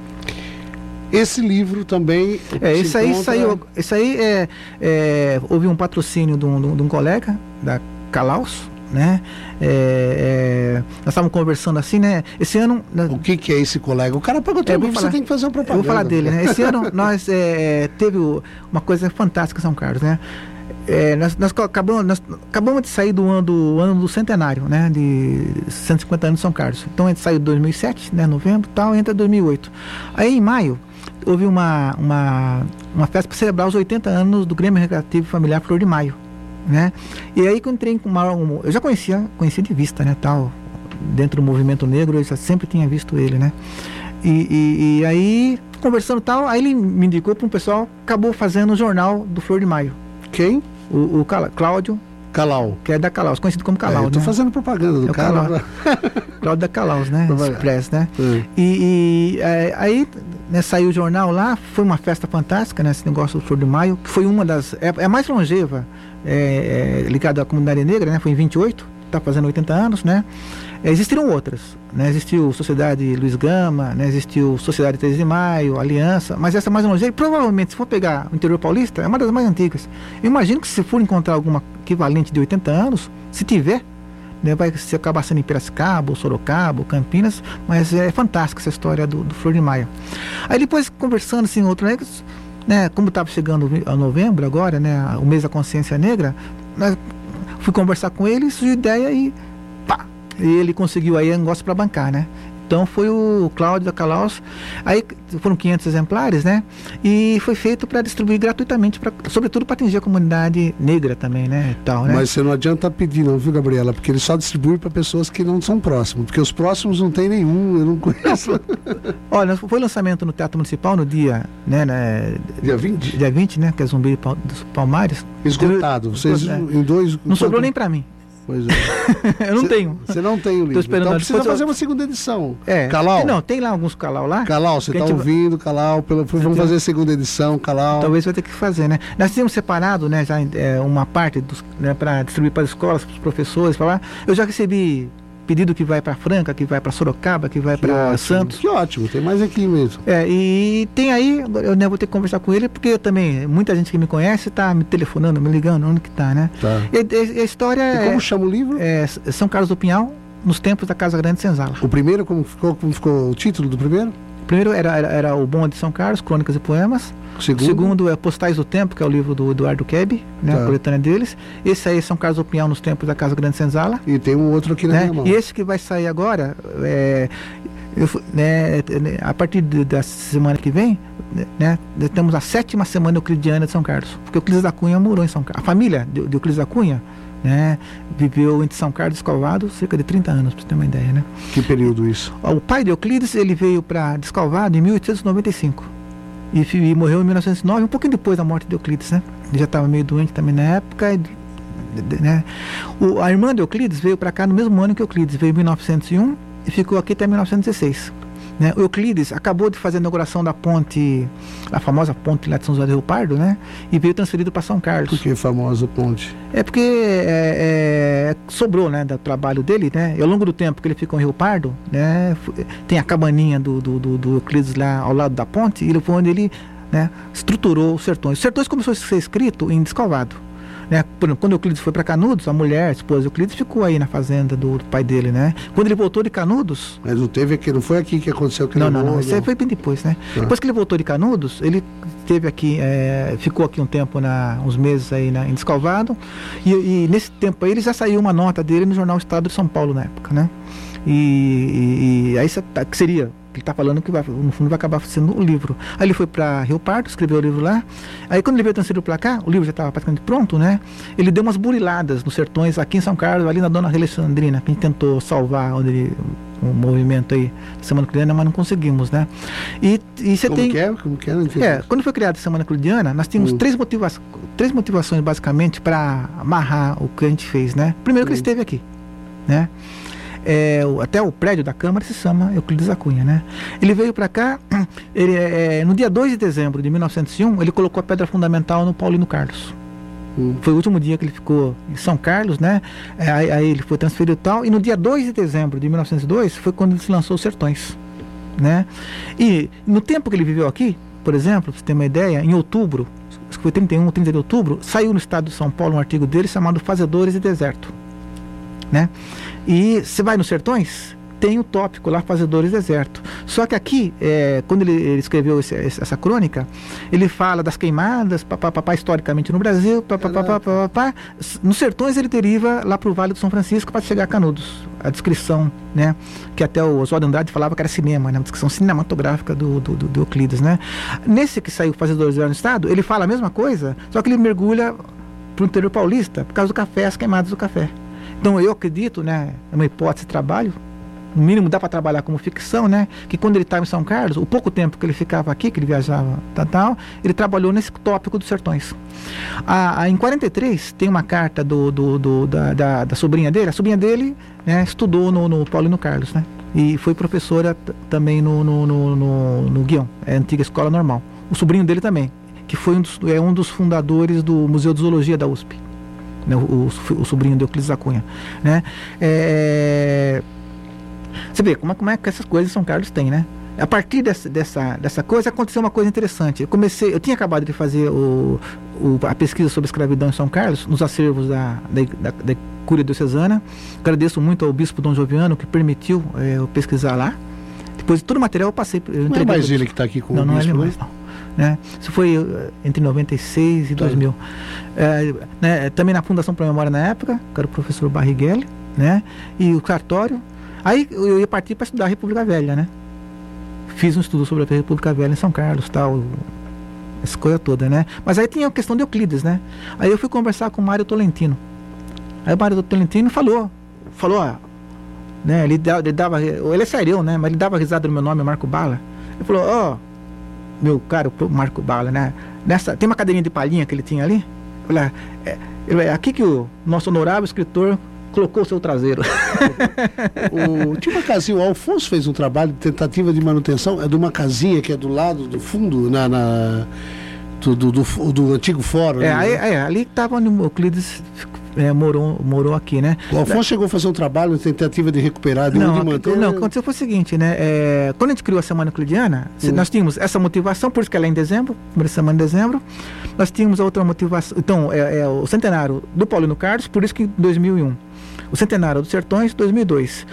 Esse livro também.
É, isso aí saiu. Isso aí é, é, houve um patrocínio de um, de um, de um colega da Calaus, né? É, é, nós estávamos conversando assim, né? Esse ano.
O que, que é esse colega? O cara pagou livro, você tem que fazer uma propaganda.
Eu vou falar dele, né? Esse ano <laughs> nós é, teve uma coisa fantástica em São Carlos, né? É, nós, nós, acabamos, nós acabamos de sair do ano do, ano do centenário, né? De 150 anos de São Carlos. Então a gente saiu em 2007, né? Novembro tal, entra 2008. Aí em maio houve uma, uma, uma festa para celebrar os 80 anos do Grêmio Recreativo Familiar Flor de Maio. Né? E aí que eu entrei com um, eu já conhecia, conhecia de vista, né, tal, dentro do movimento negro, eu já sempre tinha visto ele, né? E, e, e aí, conversando tal, aí ele me indicou para um pessoal, acabou fazendo o jornal do Flor de Maio.
Quem?
O, o Cláudio,
Calau.
que é da Calaus, conhecido como
É,
Calaus,
eu tô
né?
fazendo propaganda do
É. Calau. <laughs> Cláudio da Calaus, né? Express, né?
É.
E, e, é, aí né, saiu o jornal lá, foi uma festa fantástica, né, esse negócio do Flor de Maio, que foi uma das. É, é a mais longeva é, é, ligada à comunidade negra, né? Foi em 28, está fazendo 80 anos, né? É, existiram outras, né? Existiu Sociedade Luiz Gama, né? existiu Sociedade 13 de Maio, Aliança, mas essa mais longeva, e provavelmente, se for pegar o interior paulista, é uma das mais antigas. Eu imagino que se for encontrar alguma equivalente de 80 anos, se tiver, né, vai se acabar sendo em Piracicaba, Sorocaba, Campinas, mas é fantástica essa história do, do Flor de Maio. Aí depois, conversando assim, outro né, né, como estava chegando a novembro agora, né, o mês da consciência negra, né, fui conversar com ele, surgiu ideia e e ele conseguiu aí um negócio para bancar, né? Então foi o Cláudio da Calaus, aí foram 500 exemplares, né? E foi feito para distribuir gratuitamente, pra, sobretudo para atingir a comunidade negra também, né? Tal, né?
Mas você não adianta pedir, não, viu, Gabriela? Porque ele só distribui para pessoas que não são próximos. Porque os próximos não tem nenhum, eu não conheço. <laughs>
Olha, foi lançamento no Teatro Municipal no dia, né, né
Dia 20?
dia 20, né, que é Zumbi dos Palmares.
Esgotado. Vocês
É.
em dois.
Não sobrou nem para mim.
Pois é. <laughs>
Eu não
Cê-
tenho.
Você não tem o livro.
esperando,
então
não,
precisa
depois eu-
fazer uma segunda edição.
É.
Calau?
Não, tem lá alguns calau lá.
Calau, você está
gente-
ouvindo, Calau. Pelo, vamos fazer a segunda edição, Calau.
Talvez vai ter que fazer, né? Nós tínhamos separado, né, já é, uma parte né, para distribuir para as escolas, para os professores, para lá. Eu já recebi pedido que vai para Franca, que vai para Sorocaba, que vai para Santos.
Que ótimo, tem mais aqui mesmo.
É, e tem aí, eu né, vou ter que conversar com ele, porque eu também, muita gente que me conhece está me telefonando, me ligando, onde que tá, né?
Tá.
E, e- a história
E
é,
como chama o livro?
é São Carlos do Pinhal, nos tempos da Casa Grande de Senzala.
O primeiro, como ficou, como ficou o título do primeiro?
Primeiro era, era, era o Bonde de São Carlos, Crônicas e Poemas.
O
O
segundo?
segundo é Postais do Tempo, que é o livro do Eduardo Keb, né,
Tá.
a coletânea deles. Esse aí é São Carlos do Pinhal, nos tempos da Casa Grande de Senzala.
E tem um outro aqui na
Né?
minha mão.
E esse que vai sair agora, é, eu né, né, a partir de- da semana que vem, né, nós temos a sétima semana euclidiana de São Carlos. Porque Euclides da Cunha morou em São Carlos. A família de, de Euclides da Cunha né, viveu entre São Carlos e Escovado cerca de 30 anos, para você ter uma ideia. Né?
Que período isso?
O pai de Euclides ele veio para Descalvado em 1895 e, e morreu em 1909, um pouquinho depois da morte de Euclides, né? Ele já estava meio doente também na época, e, né? O, a irmã de Euclides veio para cá no mesmo ano que Euclides, veio em 1901 e ficou aqui até 1916. Né? O Euclides acabou de fazer a inauguração da ponte, a famosa ponte lá de São José do Rio Pardo, né? E veio transferido para São Carlos.
Por que famosa ponte?
É porque é, é, sobrou, né, do trabalho dele, né? E ao longo do tempo que ele ficou em Rio Pardo, né, tem a cabaninha do, do, do, do Euclides lá ao lado da ponte, e ele foi onde ele né, estruturou os sertões. Os sertões começou a ser escrito em Descalvado. Né? Por exemplo, quando Euclides foi para Canudos, a mulher, a esposa de Euclides, ficou aí na fazenda do, do pai dele, né? Quando ele voltou de Canudos,
Mas não teve aqui, não foi aqui que aconteceu aquele
não, não, não. Isso aí foi bem depois, né?
Tá.
Depois que ele voltou de Canudos, ele teve aqui, é, ficou aqui um tempo, na, uns meses aí na, em Descalvado. E, e nesse tempo aí ele já saiu uma nota dele no jornal Estado de São Paulo na época, né? E, e- e aí que seria ele está falando que vai, no fundo vai acabar sendo o livro. Aí ele foi para Rio Pardo, escreveu o livro lá. Aí quando ele veio transferido para cá, o livro já estava praticamente pronto, né? Ele deu umas buriladas nos sertões aqui em São Carlos, ali na Dona Alexandrina, que a gente tentou salvar onde ele, um movimento aí da Semana Criana, mas não conseguimos, né? E, e você
Como
tem
que é? Como que é?
É, quando foi criada a Semana Cludiana, nós tínhamos
Hum.
três, motiva três motivações basicamente para amarrar o que a gente fez, né? Primeiro que ele
Hum.
esteve aqui, né? É, até o prédio da Câmara se chama Euclides da Cunha, né? Ele veio para cá, <clears throat> ele, é, no dia 2 de dezembro de 1901, ele colocou a pedra fundamental no Paulino Carlos.
Hum.
Foi o último dia que ele ficou em São Carlos, né? É, Aí, aí ele foi transferido e tal. E no dia 2 de dezembro de 1902 foi quando ele se lançou os Sertões, né? E no tempo que ele viveu aqui, por exemplo, pra você ter uma ideia, em outubro, acho que foi 31 ou 30 de outubro, saiu no estado de São Paulo um artigo dele chamado Fazedores de Deserto, né? E você vai nos Sertões, tem o tópico lá, Fazedores de Deserto. Só que aqui, é, quando ele, ele escreveu esse- essa crônica, ele fala das queimadas, papapá, historicamente no Brasil, papapá. Nos Sertões ele deriva lá para o Vale do São Francisco para chegar a Canudos. A descrição, né? Que até o Oswaldo Andrade falava que era cinema, né? Uma descrição cinematográfica do, do, do- do Euclides, né? Nesse que saiu Fazedores do Estado, ele fala a mesma coisa, só que ele mergulha para o interior paulista por causa do café, as queimadas do café. Então eu acredito, né, é uma hipótese de trabalho, no mínimo dá para trabalhar como ficção, né? Que quando ele estava em São Carlos, o pouco tempo que ele ficava aqui, que ele viajava, tal, tal ele trabalhou nesse tópico dos sertões. A, a, em 43 tem uma carta do, do, do da, da, da, sobrinha dele, a sobrinha dele né, estudou no, no Paulino Carlos, né? E foi professora também no, no, no, no, no Guião, é antiga escola normal. O sobrinho dele também, que foi um dos, é um dos fundadores do Museu de Zoologia da USP. Né, o, o, sobrinho de Euclides da Cunha. Né? É, você vê como é, como é que essas coisas São Carlos tem, né? A partir dessa, dessa, dessa coisa aconteceu uma coisa interessante. Eu comecei, eu tinha acabado de fazer o, o, a pesquisa sobre escravidão em São Carlos, nos acervos da, da, da, da Cúria Diocesana. Agradeço muito ao Bispo Dom Joviano que permitiu é, eu pesquisar lá. Depois de todo o material eu passei. Eu
não é mais ele que está aqui com
não,
o
não
bispo,
é mais, não. Né? Isso foi eh, entre 96 e tá. 2000. É, né, também na Fundação para a Memória na época, que era o professor Barriguelli, né? E o cartório. Aí eu ia partir para estudar a República Velha, né? Fiz um estudo sobre a República Velha em São Carlos, tal, essa coisa toda, né? Mas aí tinha a questão de Euclides, né? Aí eu fui conversar com o Mário Tolentino. Aí o Mário Tolentino falou, falou, ó, né? Ele, ele dava, ele é sério, né? Mas ele dava risada no meu nome, Marco Bala. Ele falou, ó, oh, meu caro Marco Bala, né? Nessa, tem uma cadeirinha de palhinha que ele tinha ali. Olha, é, é aqui que o nosso honorável escritor colocou o seu traseiro. <laughs>
o, tinha uma casinha, o Alfonso fez um trabalho de tentativa de manutenção, é de uma casinha que é do lado do fundo, na, na do, do, do, do, antigo fórum.
É, né? é, é ali estava o Euclides é, morou, morou aqui, né?
O Alfonso da... chegou a fazer um trabalho, tentativa de recuperar, de
não,
manter...
Não, aconteceu foi o seguinte, né? É, quando a gente criou a Semana Euclidiana, hum. nós tínhamos essa motivação, por isso que ela é em dezembro, primeira semana de dezembro, nós tínhamos a outra motivação, então, é, é o centenário do Paulino Carlos, por isso que em 2001 o centenário dos Sertões, 2002.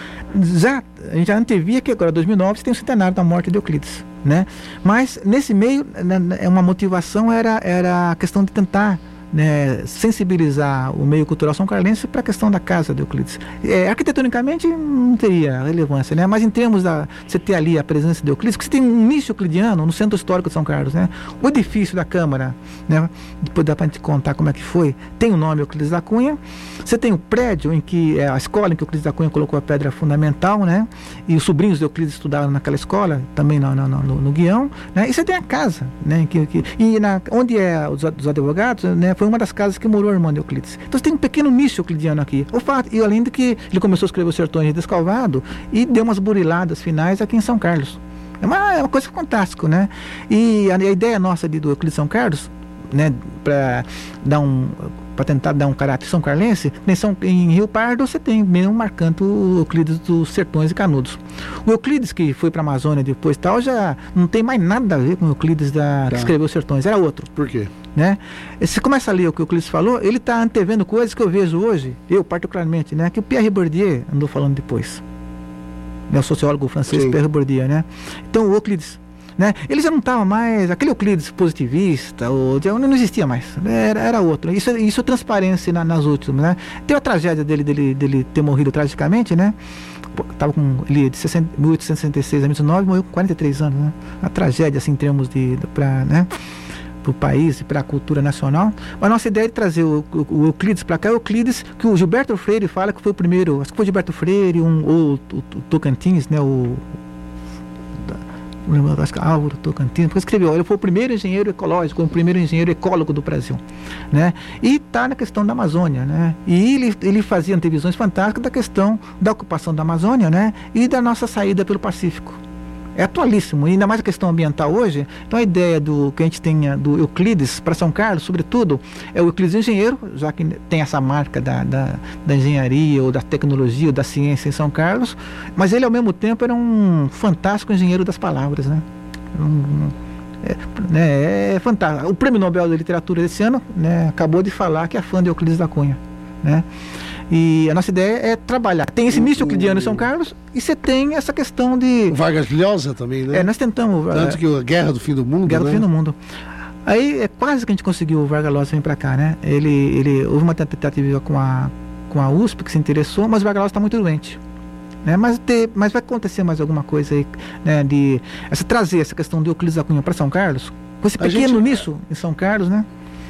Já, a gente já antevia que agora, 2009, você tem o centenário da morte de Euclides, né? Mas, nesse meio, né, né uma motivação era, era a questão de tentar né, sensibilizar o meio cultural são carlense para a questão da casa de Euclides. É, arquitetonicamente não teria relevância, né? mas em termos da você ter ali a presença de Euclides, que você tem um início euclidiano no centro histórico de São Carlos, né? o edifício da Câmara, né? depois dá para a gente contar como é que foi, tem o nome Euclides da Cunha, você tem o prédio em que, é, a escola em que Euclides da Cunha colocou a pedra fundamental, né? e os sobrinhos de Euclides estudaram naquela escola, também no, no, no, no guião, né? e você tem a casa, né? que, que, e na, onde é os, os advogados, né? foi uma das casas que morou o irmão de Euclides. Então você tem um pequeno nicho euclidiano aqui. O fato, e além de que ele começou a escrever os Sertões de Descalvado e deu umas buriladas finais aqui em São Carlos. É uma, é uma coisa fantástica, né? E a, a ideia nossa de, do Euclides São Carlos, né, para dar um para tentar dar um caráter são carlense, em, São, em Rio Pardo você tem mesmo marcando o Euclides dos Sertões e Canudos. O Euclides que foi para a Amazônia depois tal, já não tem mais nada a ver com o Euclides da, tá. que escreveu os Sertões, era outro.
Por quê?
Né? Você começa a ler o que o Euclides falou, ele está antevendo coisas que eu vejo hoje, eu particularmente, né, que o Pierre Bourdieu andou falando depois. Né, o sociólogo francês Sim. Pierre Bourdieu, né? Então o Euclides né? Ele já não estava mais, aquele Euclides positivista, ou, não existia mais, era, era outro. Isso, isso é transparência na, nas últimas. Né? Tem a tragédia dele, dele, dele ter morrido tragicamente, né? Tava com ele de 60, 1866 a 1919, morreu com 43 anos, né? A tragédia, assim, em termos de. né? para o país e para a cultura nacional. A nossa ideia é trazer o, o, o Euclides para cá, é o Euclides, que o Gilberto Freire fala que foi o primeiro, acho que foi o Gilberto Freire, um, ou o, o Tocantins, né, o, acho que Álvaro Tocantins, porque escreveu, ele foi o primeiro engenheiro ecológico, o primeiro engenheiro ecólogo do Brasil, né? E está na questão da Amazônia, né? E ele, ele fazia antevisões fantásticas da questão da ocupação da Amazônia, né? E da nossa saída pelo Pacífico é atualíssimo, e ainda mais a questão ambiental hoje. Então a ideia do que a gente tenha do Euclides para São Carlos, sobretudo, é o Euclides engenheiro, já que tem essa marca da, da, da, engenharia ou da tecnologia ou da ciência em São Carlos, mas ele ao mesmo tempo era um fantástico engenheiro das palavras, né? Um, é, né, é fantástico. O Prêmio Nobel da Literatura desse ano né, acabou de falar que é fã de Euclides da Cunha. Né? E a nossa ideia é trabalhar. Tem esse místico euclidiano em São Carlos e você tem essa questão de.
Vargas Llosa também, né?
É, nós tentamos.
Tanto é, que a Guerra do Fim do Mundo.
Guerra
né?
do Fim do Mundo. Aí é quase que a gente conseguiu o Vargas Llosa vir para cá, né? Ele, ele, houve uma tentativa com a, com a USP que se interessou, mas o Vargas Llosa está muito doente. Né? Mas, ter, mas vai acontecer mais alguma coisa aí, né? De essa, trazer essa questão de Euclides da Cunha para São Carlos, com esse pequeno gente... nisso em São Carlos, né?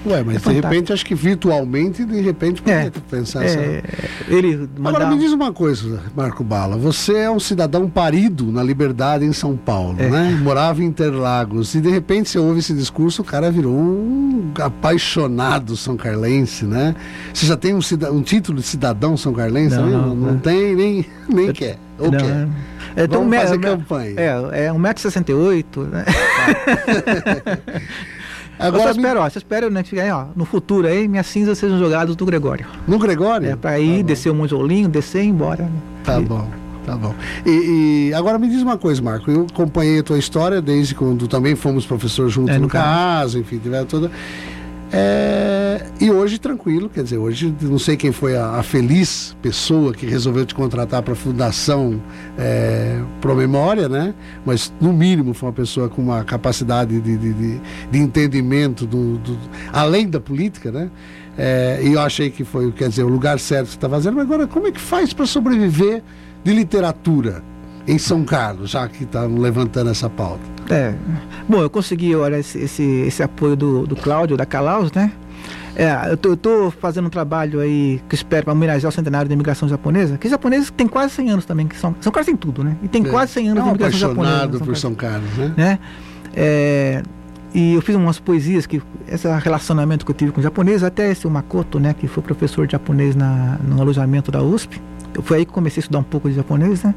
Ué, mas
É
de
fantástico.
repente, acho que virtualmente, de repente, podia
É,
pensar essa...
É, ele
Agora me diz uma coisa, Marco Bala. Você é um cidadão parido na liberdade em São Paulo,
É.
né? Morava em Interlagos. E de repente você ouve esse discurso, o cara virou um apaixonado são carlense, né? Você já tem um, cida- um título de cidadão são carlense?
Não, não,
não tem, nem, nem quer. Ou
Não,
quer.
é, tem
Vamos
me-
fazer
me-
campanha.
É, é 1,68m, né? <laughs> Eu só
Agora,
espero, ó, só espero né, que, ó, no futuro aí, minhas cinzas sejam jogadas do Gregório.
no Gregório?
É, pra ir,
Tá
descer o monjolinho, descer e ir embora. né?
Tá
E-
bom, tá bom. E, e agora me diz uma coisa, Marco. Eu acompanhei a tua história desde quando também fomos professor juntos
É,
no
no
caso, enfim, tiveram toda. É, e hoje tranquilo, quer dizer, hoje não sei quem foi a, a feliz pessoa que resolveu te contratar para a Fundação é, Pro Memória, né? Mas no mínimo foi uma pessoa com uma capacidade de, de, de- de entendimento do, do- além da política, né? É, e eu achei que foi, quer dizer, o lugar certo que você está fazendo. Mas agora, como é que faz para sobreviver de literatura em São Carlos, já que está levantando essa pauta?
É. Bom, eu consegui olha, esse, esse, esse apoio do, do Cláudio, da Calaus, né? É, eu, tô fazendo um trabalho aí que espero para homenagear o centenário da imigração japonesa, que os japoneses têm quase 100 anos também, que são, são quase em tudo, né? E tem quase 100 anos
é
de
um
imigração japonesa.
apaixonado
em São
por. São Carlos, né?
né? É, e eu fiz umas poesias que esse relacionamento que eu tive com o japonês, até esse Makoto, né, que foi professor de japonês na, no alojamento da USP. Eu foi aí que comecei a estudar um pouco de japonês, né?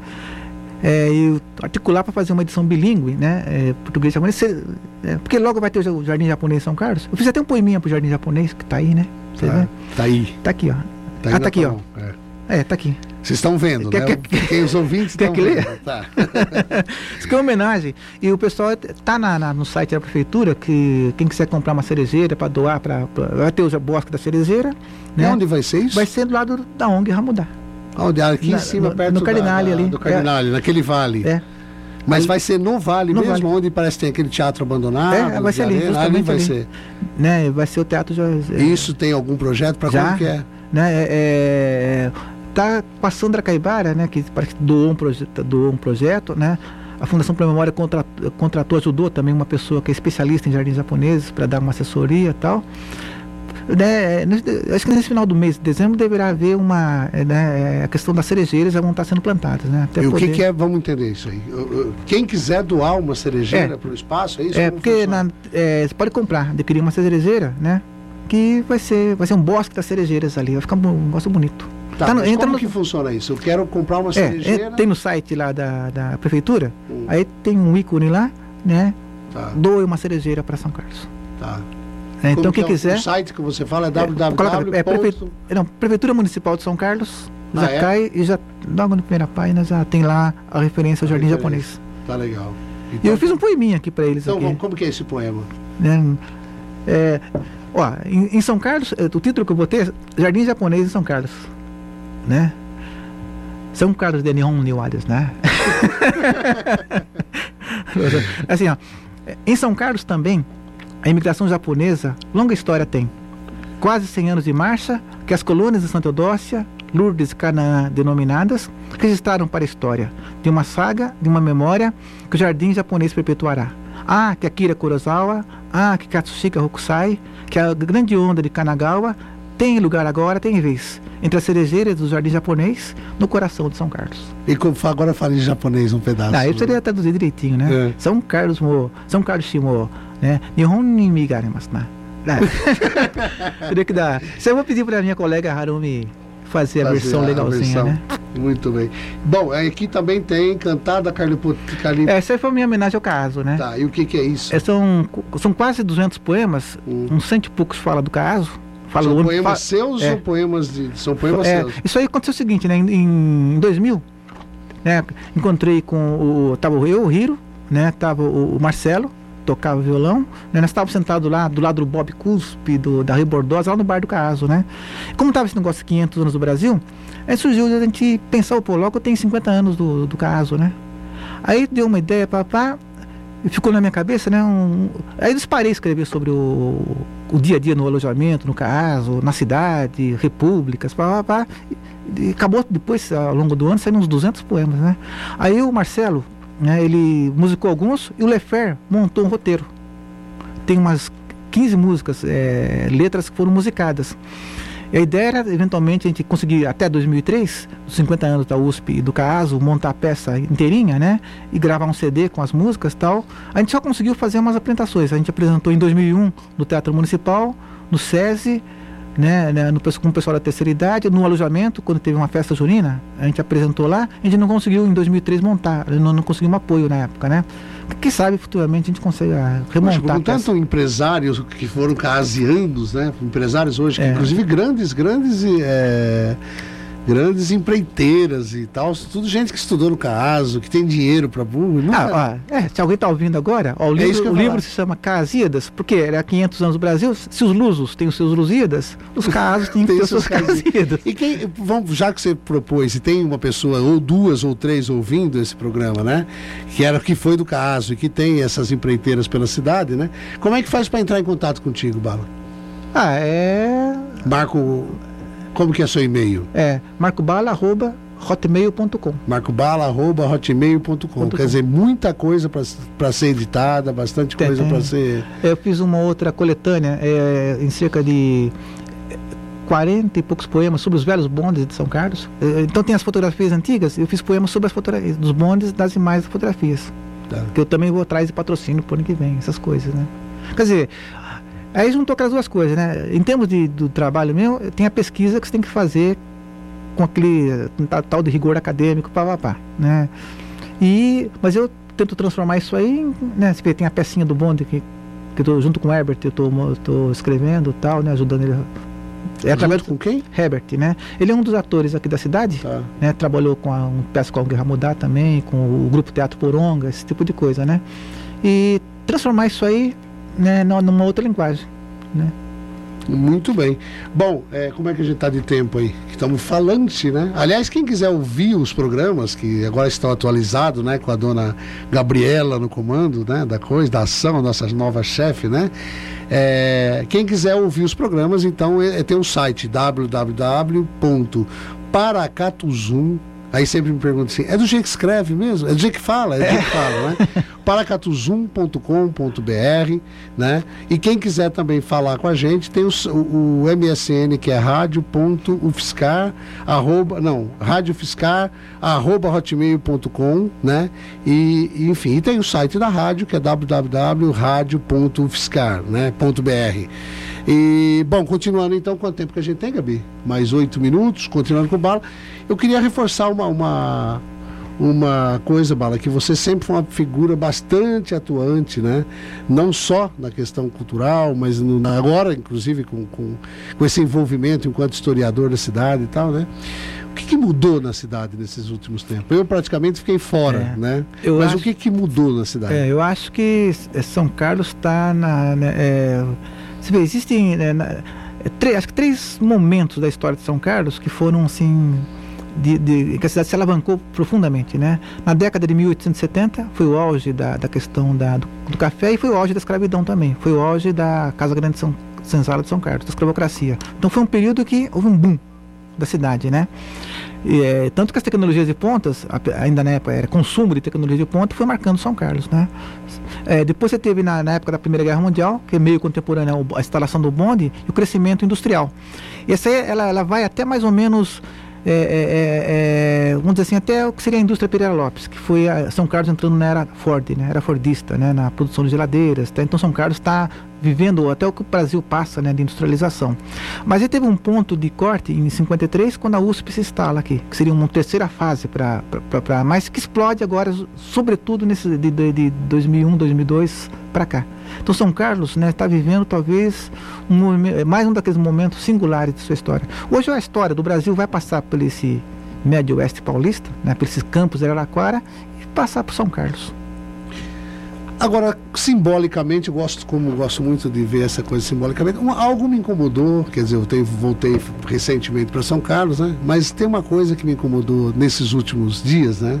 É, e articular para fazer uma edição bilíngue, né? É, português e japonês. Cê- é, porque logo vai ter o Jardim Japonês em São Carlos. Eu fiz até um poeminha pro Jardim Japonês, que tá aí, né? Você
Tá,
vê?
tá aí.
Tá aqui, ó.
Tá
ah, tá aqui, ó.
é.
É, tá aqui.
Vocês estão vendo,
Quer
né?
que-
Quem os ouvintes
Quer que
vendo. Tá. <laughs>
Isso que é uma homenagem. E o pessoal tá na, na- no site da prefeitura que quem quiser comprar uma cerejeira para doar para vai ter o bosque da cerejeira,
E
né?
onde vai ser isso?
Vai ser do lado da ONG
Onde? Aqui em
Na-
cima,
no-
perto
no Cardinale
da-
ali.
Do Cardinale, naquele vale.
É.
Mas vai ser no vale
No
mesmo,
vale.
onde parece que tem aquele teatro abandonado.
É, vai ser ali,
arena,
justamente
vai
ali.
ser.
Né? Vai ser o teatro já. é,
Isso tem algum projeto para como que é?
né? É, é, tá com a Sandra Caibara, né? Que parece que doou um projeto, doou um projeto, né? A Fundação para a Memória contra- contratou, ajudou também uma pessoa que é especialista em jardins japoneses para dar uma assessoria e tal. Né, acho que nesse final do mês de dezembro deverá haver uma. é, Né, a questão das cerejeiras já vão estar sendo plantadas, né?
E o que,
poder-
que é? Vamos entender isso aí. Quem quiser doar uma cerejeira
É.
para o espaço, é isso?
É, porque na- é, você pode comprar, adquirir uma cerejeira, né? Que vai ser, vai ser um bosque das cerejeiras ali, vai ficar um negócio bonito.
Tá,
tá no- entra
como
no-
que funciona isso? Eu quero comprar uma
É,
cerejeira.
é, tem no site lá da, da prefeitura,
Hum.
aí tem um ícone lá, né?
Tá,
Doe uma cerejeira para São Carlos.
tá.
É, então quem
que é
quiser.
O site que você fala é
coloca-
www.
é, prefe- Não, Prefeitura Municipal de São Carlos,
Ah,
já
é?
cai e já logo na primeira página já tem lá a referência ao
A
Jardim
referência.
Japonês.
Tá legal.
E
Então,
eu fiz um poeminha aqui para eles
então
aqui.
como que é esse poema?
né? É, ó, em, em São Carlos, o título que eu botei é Jardim Japonês em São Carlos, né? São Carlos de Nihon Niwares, né? <laughs> assim, ó, em São Carlos também, a imigração japonesa, longa história tem. Quase 100 anos de marcha, que as colônias de Santa Eudócia, Lourdes e Canaã denominadas, registraram para a história de uma saga, de uma memória que o jardim japonês perpetuará. Ah, que Akira Kurosawa, ah, que Katsushika Hokusai, que a grande onda de Kanagawa tem lugar agora, tem vez, entre as cerejeiras do jardim japonês, no coração de São Carlos.
E como, agora fala em japonês um pedaço.
Ah, eu precisaria traduzir direitinho, né?
É.
São Carlos mo, São Carlos shimo, né? Nihon ni migarimasu, né? É. Teria que dar. Isso eu vou pedir para minha colega Harumi fazer a
Fazer
versão
a
legalzinha,
versão.
né?
Muito bem. Bom, aqui também tem Cantada Carlipo... Carli...
Essa aí foi minha homenagem ao caso, né?
Tá, e o que que é isso?
É, são, são quase 200 poemas,
Hum.
uns cento e poucos fala do caso. Fala
São
o-
poemas
fa-
seus
é.
ou poemas de... São poemas
É,
seus?
isso aí aconteceu o seguinte, né? Em, em 2000, né? Encontrei com o... Tava eu, o Hiro, né? Tava o, o Marcelo, tocava violão. Né? Nós estávamos sentados lá, do lado do Bob Cuspe, do, da Rio Bordosa, lá no bar do Caso, né? Como tava esse negócio de 500 anos do Brasil, aí surgiu a gente pensar, pô, logo eu tenho 50 anos do, do Caso, né? Aí deu uma ideia, papá, ficou na minha cabeça, né? Um, aí eu disparei escrever sobre o, o dia a dia no alojamento, no caso, na cidade, repúblicas, pá, e acabou depois, ao longo do ano, saindo uns 200 poemas, né? Aí o Marcelo, né, ele musicou alguns e o Lefer montou um roteiro. Tem umas 15 músicas, é, letras que foram musicadas. E a ideia era, eventualmente, a gente conseguir, até 2003, os 50 anos da USP e do CASO, montar a peça inteirinha, né? E gravar um CD com as músicas tal. A gente só conseguiu fazer umas apresentações. A gente apresentou em 2001 no Teatro Municipal, no SESI, né, né, no, com o pessoal da terceira idade, no alojamento, quando teve uma festa junina, a gente apresentou lá, a gente não conseguiu em 2003 montar, não, não conseguimos apoio na época, né? Quem sabe futuramente a gente consegue ah, remontar.
Mas, com tanto empresários que foram casianos, né? Empresários hoje, é. inclusive grandes, grandes. É grandes empreiteiras e tal, tudo gente que estudou no caso, que tem dinheiro para burro.
Ah, ó, é, se alguém está ouvindo agora, ó, o, é livro, o livro, se chama Casidas, porque era 500 anos no Brasil, se os lusos têm os seus lusíadas, os <laughs> casos têm que ter os seus casidas.
E quem, vamos, já que você propôs, e tem uma pessoa, ou duas ou três ouvindo esse programa, né, que era que foi do caso e que tem essas empreiteiras pela cidade, né, como é que faz para entrar em contato contigo, Bala?
Ah, é...
Marco como que é seu e-mail?
É marcobala.hotmail.com hotmail.com
marcobala.hotmail.com Quer dizer, muita coisa para ser editada, bastante tem, coisa para ser...
Eu fiz uma outra coletânea é, em cerca de 40 e poucos poemas sobre os velhos bondes de São Carlos. É, então tem as fotografias antigas, eu fiz poemas sobre as fotografias dos bondes, das imagens das fotografias. Tá. Que eu também vou atrás de patrocínio por ano que vem, essas coisas, né? Quer dizer, Aí juntou aquelas duas coisas, né? Em termos de, do trabalho meu, tem a pesquisa que você tem que fazer com aquele tal de rigor acadêmico, pá, pá, pá, né? E, mas eu tento transformar isso aí, né? Você vê, tem a pecinha do bonde que, que eu tô, junto com o Herbert, eu tô, tô escrevendo tal, né? Ajudando ele.
É através com quem?
Herbert, né? Ele é um dos atores aqui da cidade, tá. né? Trabalhou com a, um peça com a Guerra Mudar também, com o grupo Teatro Poronga, esse tipo de coisa, né? E transformar isso aí né, numa outra linguagem. Né?
Muito bem. Bom, é, como é que a gente está de tempo aí? Estamos falante, né? Aliás, quem quiser ouvir os programas que agora estão atualizados, né, com a dona Gabriela no comando, né, da coisa, da ação, a nossa nova chefe, né? É, quem quiser ouvir os programas, então é, é tem o um site www.paracatuzum.com Aí sempre me perguntam assim, é do jeito que escreve mesmo? É do jeito que fala? É do jeito que fala, né? <laughs> paracatuzum.com.br, né? E quem quiser também falar com a gente, tem o, o, o MSN que é rádio.ufscar, arroba, não, radiofiscar, arroba hotmail.com, né? E, enfim, e tem o site da rádio que é www.radio.ufscar, né? .br. E, bom, continuando então, quanto tempo que a gente tem, Gabi? Mais oito minutos, continuando com o bala. Eu queria reforçar uma, uma, uma coisa, Bala, que você sempre foi uma figura bastante atuante, né? Não só na questão cultural, mas no, agora, inclusive, com, com, com esse envolvimento enquanto historiador da cidade e tal, né? O que, que, mudou na cidade nesses últimos tempos? Eu praticamente fiquei fora, é, né? Mas acho, o que, que mudou na cidade?
É, eu acho que São Carlos está na. Né, é, você vê, existem né, na, é, três, acho que três momentos da história de São Carlos que foram assim. De, de, que a cidade se alavancou profundamente, né? Na década de 1870 foi o auge da, da questão da, do, do, café e foi o auge da escravidão também. Foi o auge da Casa Grande de São, Senzala de São Carlos, da escravocracia. Então foi um período que houve um boom da cidade, né? E, é, tanto que as tecnologias de pontas, ainda na época era consumo de tecnologia de ponta, foi marcando São Carlos, né? É, depois você teve na, na, época da Primeira Guerra Mundial, que é meio contemporânea a instalação do bonde e o crescimento industrial. E essa aí, ela, ela vai até mais ou menos é, é, é, é, vamos dizer assim, até o que seria a indústria Pereira Lopes, que foi São Carlos entrando na era Ford, né? Era Fordista, né? Na produção de geladeiras. Tá? Então São Carlos está vivendo até o que o Brasil passa, né? De industrialização. Mas aí teve um ponto de corte em 53, quando a USP se instala aqui, que seria uma terceira fase para, mas que explode agora, sobretudo nesse de, de, de 2001, 2002 para cá. Então São Carlos está né, tá vivendo talvez um, mais um daqueles momentos singulares de sua história. Hoje a história do Brasil vai passar por esse médio oeste paulista, né, por esses campos de Araraquara e passar por São Carlos.
Agora, simbolicamente, gosto, como gosto muito de ver essa coisa simbolicamente, algo me incomodou, quer dizer, eu voltei recentemente para São Carlos, né? Mas tem uma coisa que me incomodou nesses últimos dias, né?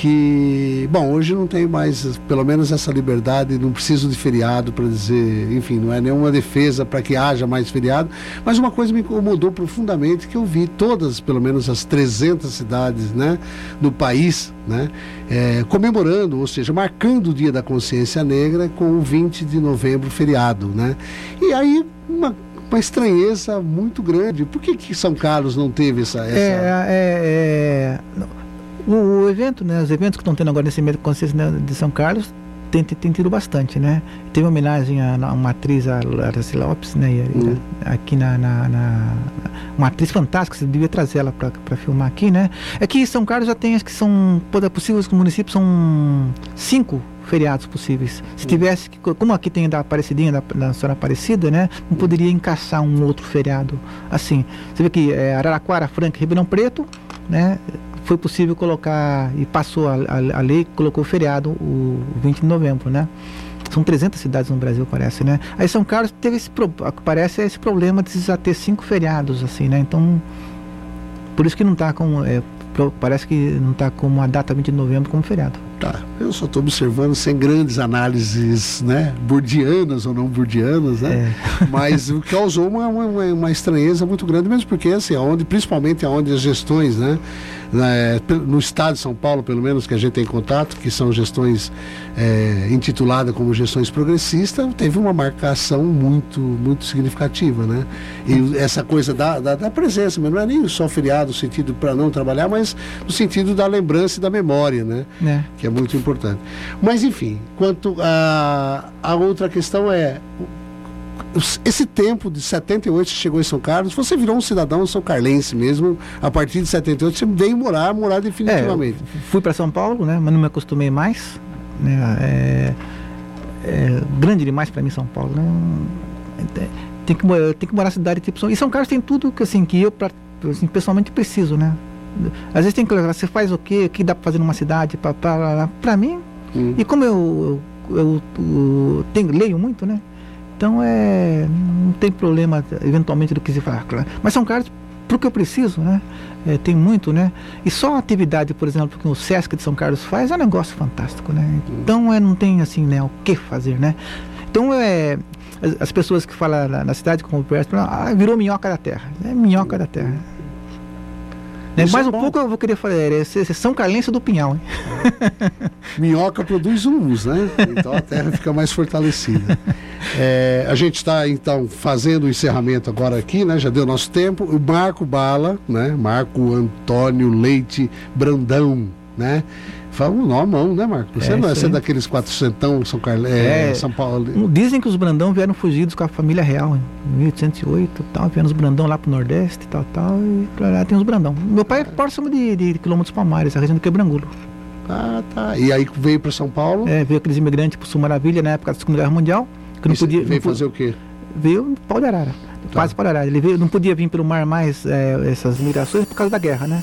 Que, bom, hoje não tem mais, pelo menos essa liberdade, não preciso de feriado para dizer, enfim, não é nenhuma defesa para que haja mais feriado, mas uma coisa me incomodou profundamente que eu vi todas, pelo menos as 300 cidades, né, do país, né, é, comemorando, ou seja, marcando o Dia da Consciência Negra com o 20 de novembro feriado, né? E aí uma uma estranheza muito grande. Por que, que São Carlos não teve essa. essa...
É, é, é, o, o, evento, né, os eventos que estão tendo agora nesse mês de consciência de São Carlos tem, tem, tido bastante, né? Teve uma homenagem a, a uma atriz, a Larissa Lopes, né? Hum. Aqui na, na, na, Uma atriz fantástica, você devia trazer ela para filmar aqui, né? É que São Carlos já tem, acho que são. Possíveis que o município são cinco feriados possíveis. Se hum. tivesse, como aqui tem da Aparecidinha, da, da Senhora Aparecida, né? Não poderia encaixar um outro feriado assim. Você vê que é, Araraquara, Franca e Ribeirão Preto, né? Foi possível colocar, e passou a, a, a lei, colocou feriado o, o 20 de novembro, né? São 300 cidades no Brasil, parece, né? Aí São Carlos teve esse, parece esse problema de já ter cinco feriados, assim, né? Então, por isso que não está com, é, parece que não está como a data 20 de novembro como feriado.
Tá, eu só estou observando sem grandes análises, né, burdianas ou não burdianas, né, é. <laughs> mas causou uma, uma, uma, estranheza muito grande, mesmo porque, assim, aonde, principalmente aonde as gestões, né, né, no estado de São Paulo, pelo menos, que a gente tem contato, que são gestões é, intituladas como gestões progressistas, teve uma marcação muito, muito significativa, né? E essa coisa da, da, da presença, mas não é nem só feriado no sentido para não trabalhar, mas no sentido da lembrança e da memória, né? É. Que é muito importante. Mas, enfim, quanto a, a outra questão é esse tempo de 78 você chegou em São Carlos, você virou um cidadão são carlense mesmo. A partir de 78 você veio morar, morar definitivamente.
É, fui para São Paulo, né, mas não me acostumei mais. Né, é, é grande demais para mim São Paulo. Né, tem que tem que morar na cidade tipo São E São Carlos tem tudo que assim que eu pra, assim, pessoalmente preciso, né? Às vezes tem que você faz o quê? O que dá para fazer numa cidade? Para mim. Hum. E como eu, eu, eu, eu tenho, leio muito, né? Então é, não tem problema eventualmente do que se falar, claro. Mas são caras para o que eu preciso, né? É, tem muito, né? E só a atividade, por exemplo, que o Sesc de São Carlos faz é um negócio fantástico, né? Então é, não tem assim, né, o que fazer, né? Então é as, as pessoas que falam na, na cidade como perto, ah, virou minhoca da terra, é minhoca da terra. Né? Mais um pouco eu vou querer falar, é, é São Carlense do Pinhal. Hein? <laughs>
Minhoca produz humus, né? Então a terra fica mais fortalecida. É, a gente está então fazendo o encerramento agora aqui, né? Já deu nosso tempo. O Marco Bala, né? Marco Antônio Leite Brandão, né? Fala um nó mão, né, Marco? Você é, não é, você é daqueles quatrocentão São, Carle... É, é, São Paulo.
Dizem que os Brandão vieram fugidos com a família real em 1808 tal. Vieram os Brandão lá pro Nordeste tal, tal. E lá tem os Brandão. Meu pai é próximo de, de quilômetros palmares, a região do Quebrangulo.
Ah, tá. E aí veio para São Paulo?
É, veio aqueles imigrantes pro Sul Maravilha na época da Segunda Guerra Mundial.
Que não podia, veio não fazer o quê?
Veio pau de arara. Tá. Quase pau de arara. Ele veio, não podia vir pelo mar mais é, essas migrações por causa da guerra, né?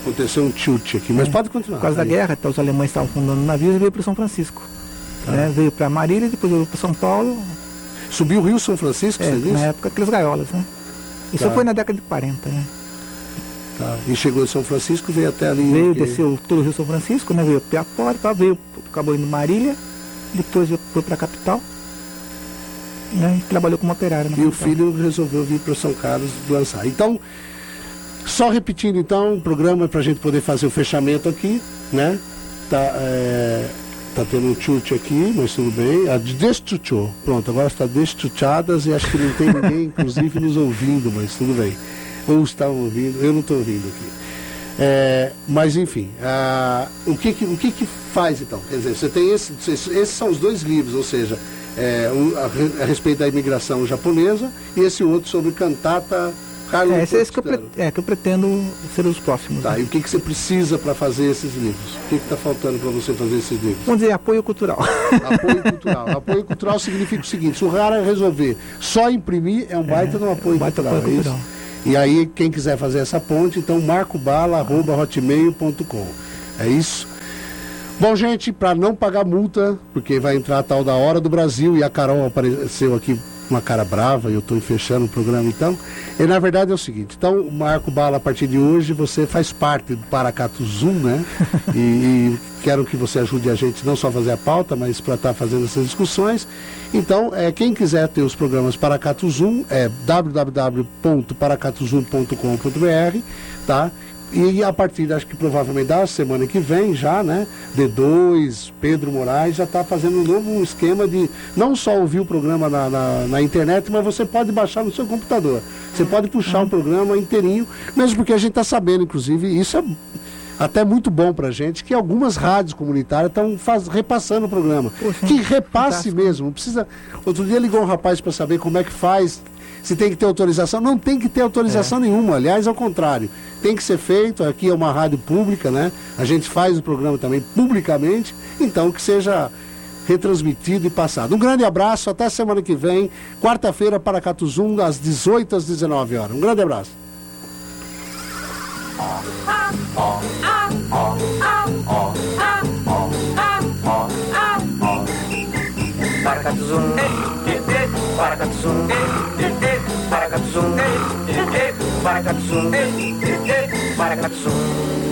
Aconteceu um tilt aqui, mas é. pode continuar.
Por causa aí. da guerra, então, os alemães estavam fundando navios e veio para São Francisco. Tá. Né? Veio para Marília, depois veio para São Paulo.
Subiu o Rio São Francisco,
é, você disse? Na época, aquelas gaiolas, né? Isso tá. foi na década de 40, né?
Tá. E chegou em São Francisco, veio até ali.
Veio, desceu todo o Rio São Francisco, né? Veio Piapó, tá? veio, acabou indo Marília, depois foi para a capital. Né? E trabalhou como operário.
E capital. o filho resolveu vir para São Carlos lançar. Então, só repetindo então o programa para a gente poder fazer o fechamento aqui, né? Tá, é, tá tendo um chute aqui, mas tudo bem. A destruchou. Pronto, agora está destruchadas e acho que não tem ninguém, <laughs> inclusive, nos ouvindo, mas tudo bem. Ou estavam ouvindo, eu não estou ouvindo aqui. É, mas enfim, o, que, que, o que, que faz então? Quer dizer, você tem esse, esses são os dois livros, ou seja, é, um, a, a respeito da imigração japonesa e esse outro sobre cantata
Carlos é, esse, esse que, eu é, que eu pretendo ser os próximos.
Tá, né? e o que, que você precisa para fazer esses livros? O que está faltando para você fazer esses livros?
Vamos dizer, apoio cultural. <laughs>
Apoio <laughs> cultural. apoio cultural significa o seguinte, se o Rara resolver só imprimir, é um baita é, no apoio, baita cultural, apoio é cultural. E aí, quem quiser fazer essa ponte, então marcobala.hotmail.com. É isso? Bom, gente, para não pagar multa, porque vai entrar a tal da Hora do Brasil e a Carol apareceu aqui com uma cara brava e eu estou fechando o programa então. E na verdade é o seguinte, então Marco Bala, a partir de hoje você faz parte do Paracato Zoom, né? <laughs> e, e quero que você ajude a gente não só a fazer a pauta, mas para estar tá fazendo essas discussões. Então, é, quem quiser ter os programas Paracato Zoom é www.paracatozoom.com.br, tá? E a partir, acho que provavelmente da semana que vem já, né? D2, Pedro Moraes já está fazendo um novo esquema de não só ouvir o programa na, na, na, internet, mas você pode baixar no seu computador. Você pode puxar o programa inteirinho, mesmo porque a gente está sabendo, inclusive, isso é até muito bom para gente, que algumas rádios comunitárias estão repassando o programa. Poxa, que repasse fantástico. mesmo. Precisa. Outro dia ligou um rapaz para saber como é que faz se tem que ter autorização. Não tem que ter autorização é. nenhuma, aliás, ao contrário. Tem que ser feito, aqui é uma rádio pública, né? A gente faz o programa também publicamente, então que seja retransmitido e passado. Um grande abraço, até semana que vem, quarta-feira para Catuzum, às 18 às 19 horas. Um grande abraço. Paracatuzum, paracatuzum, paracatuzum.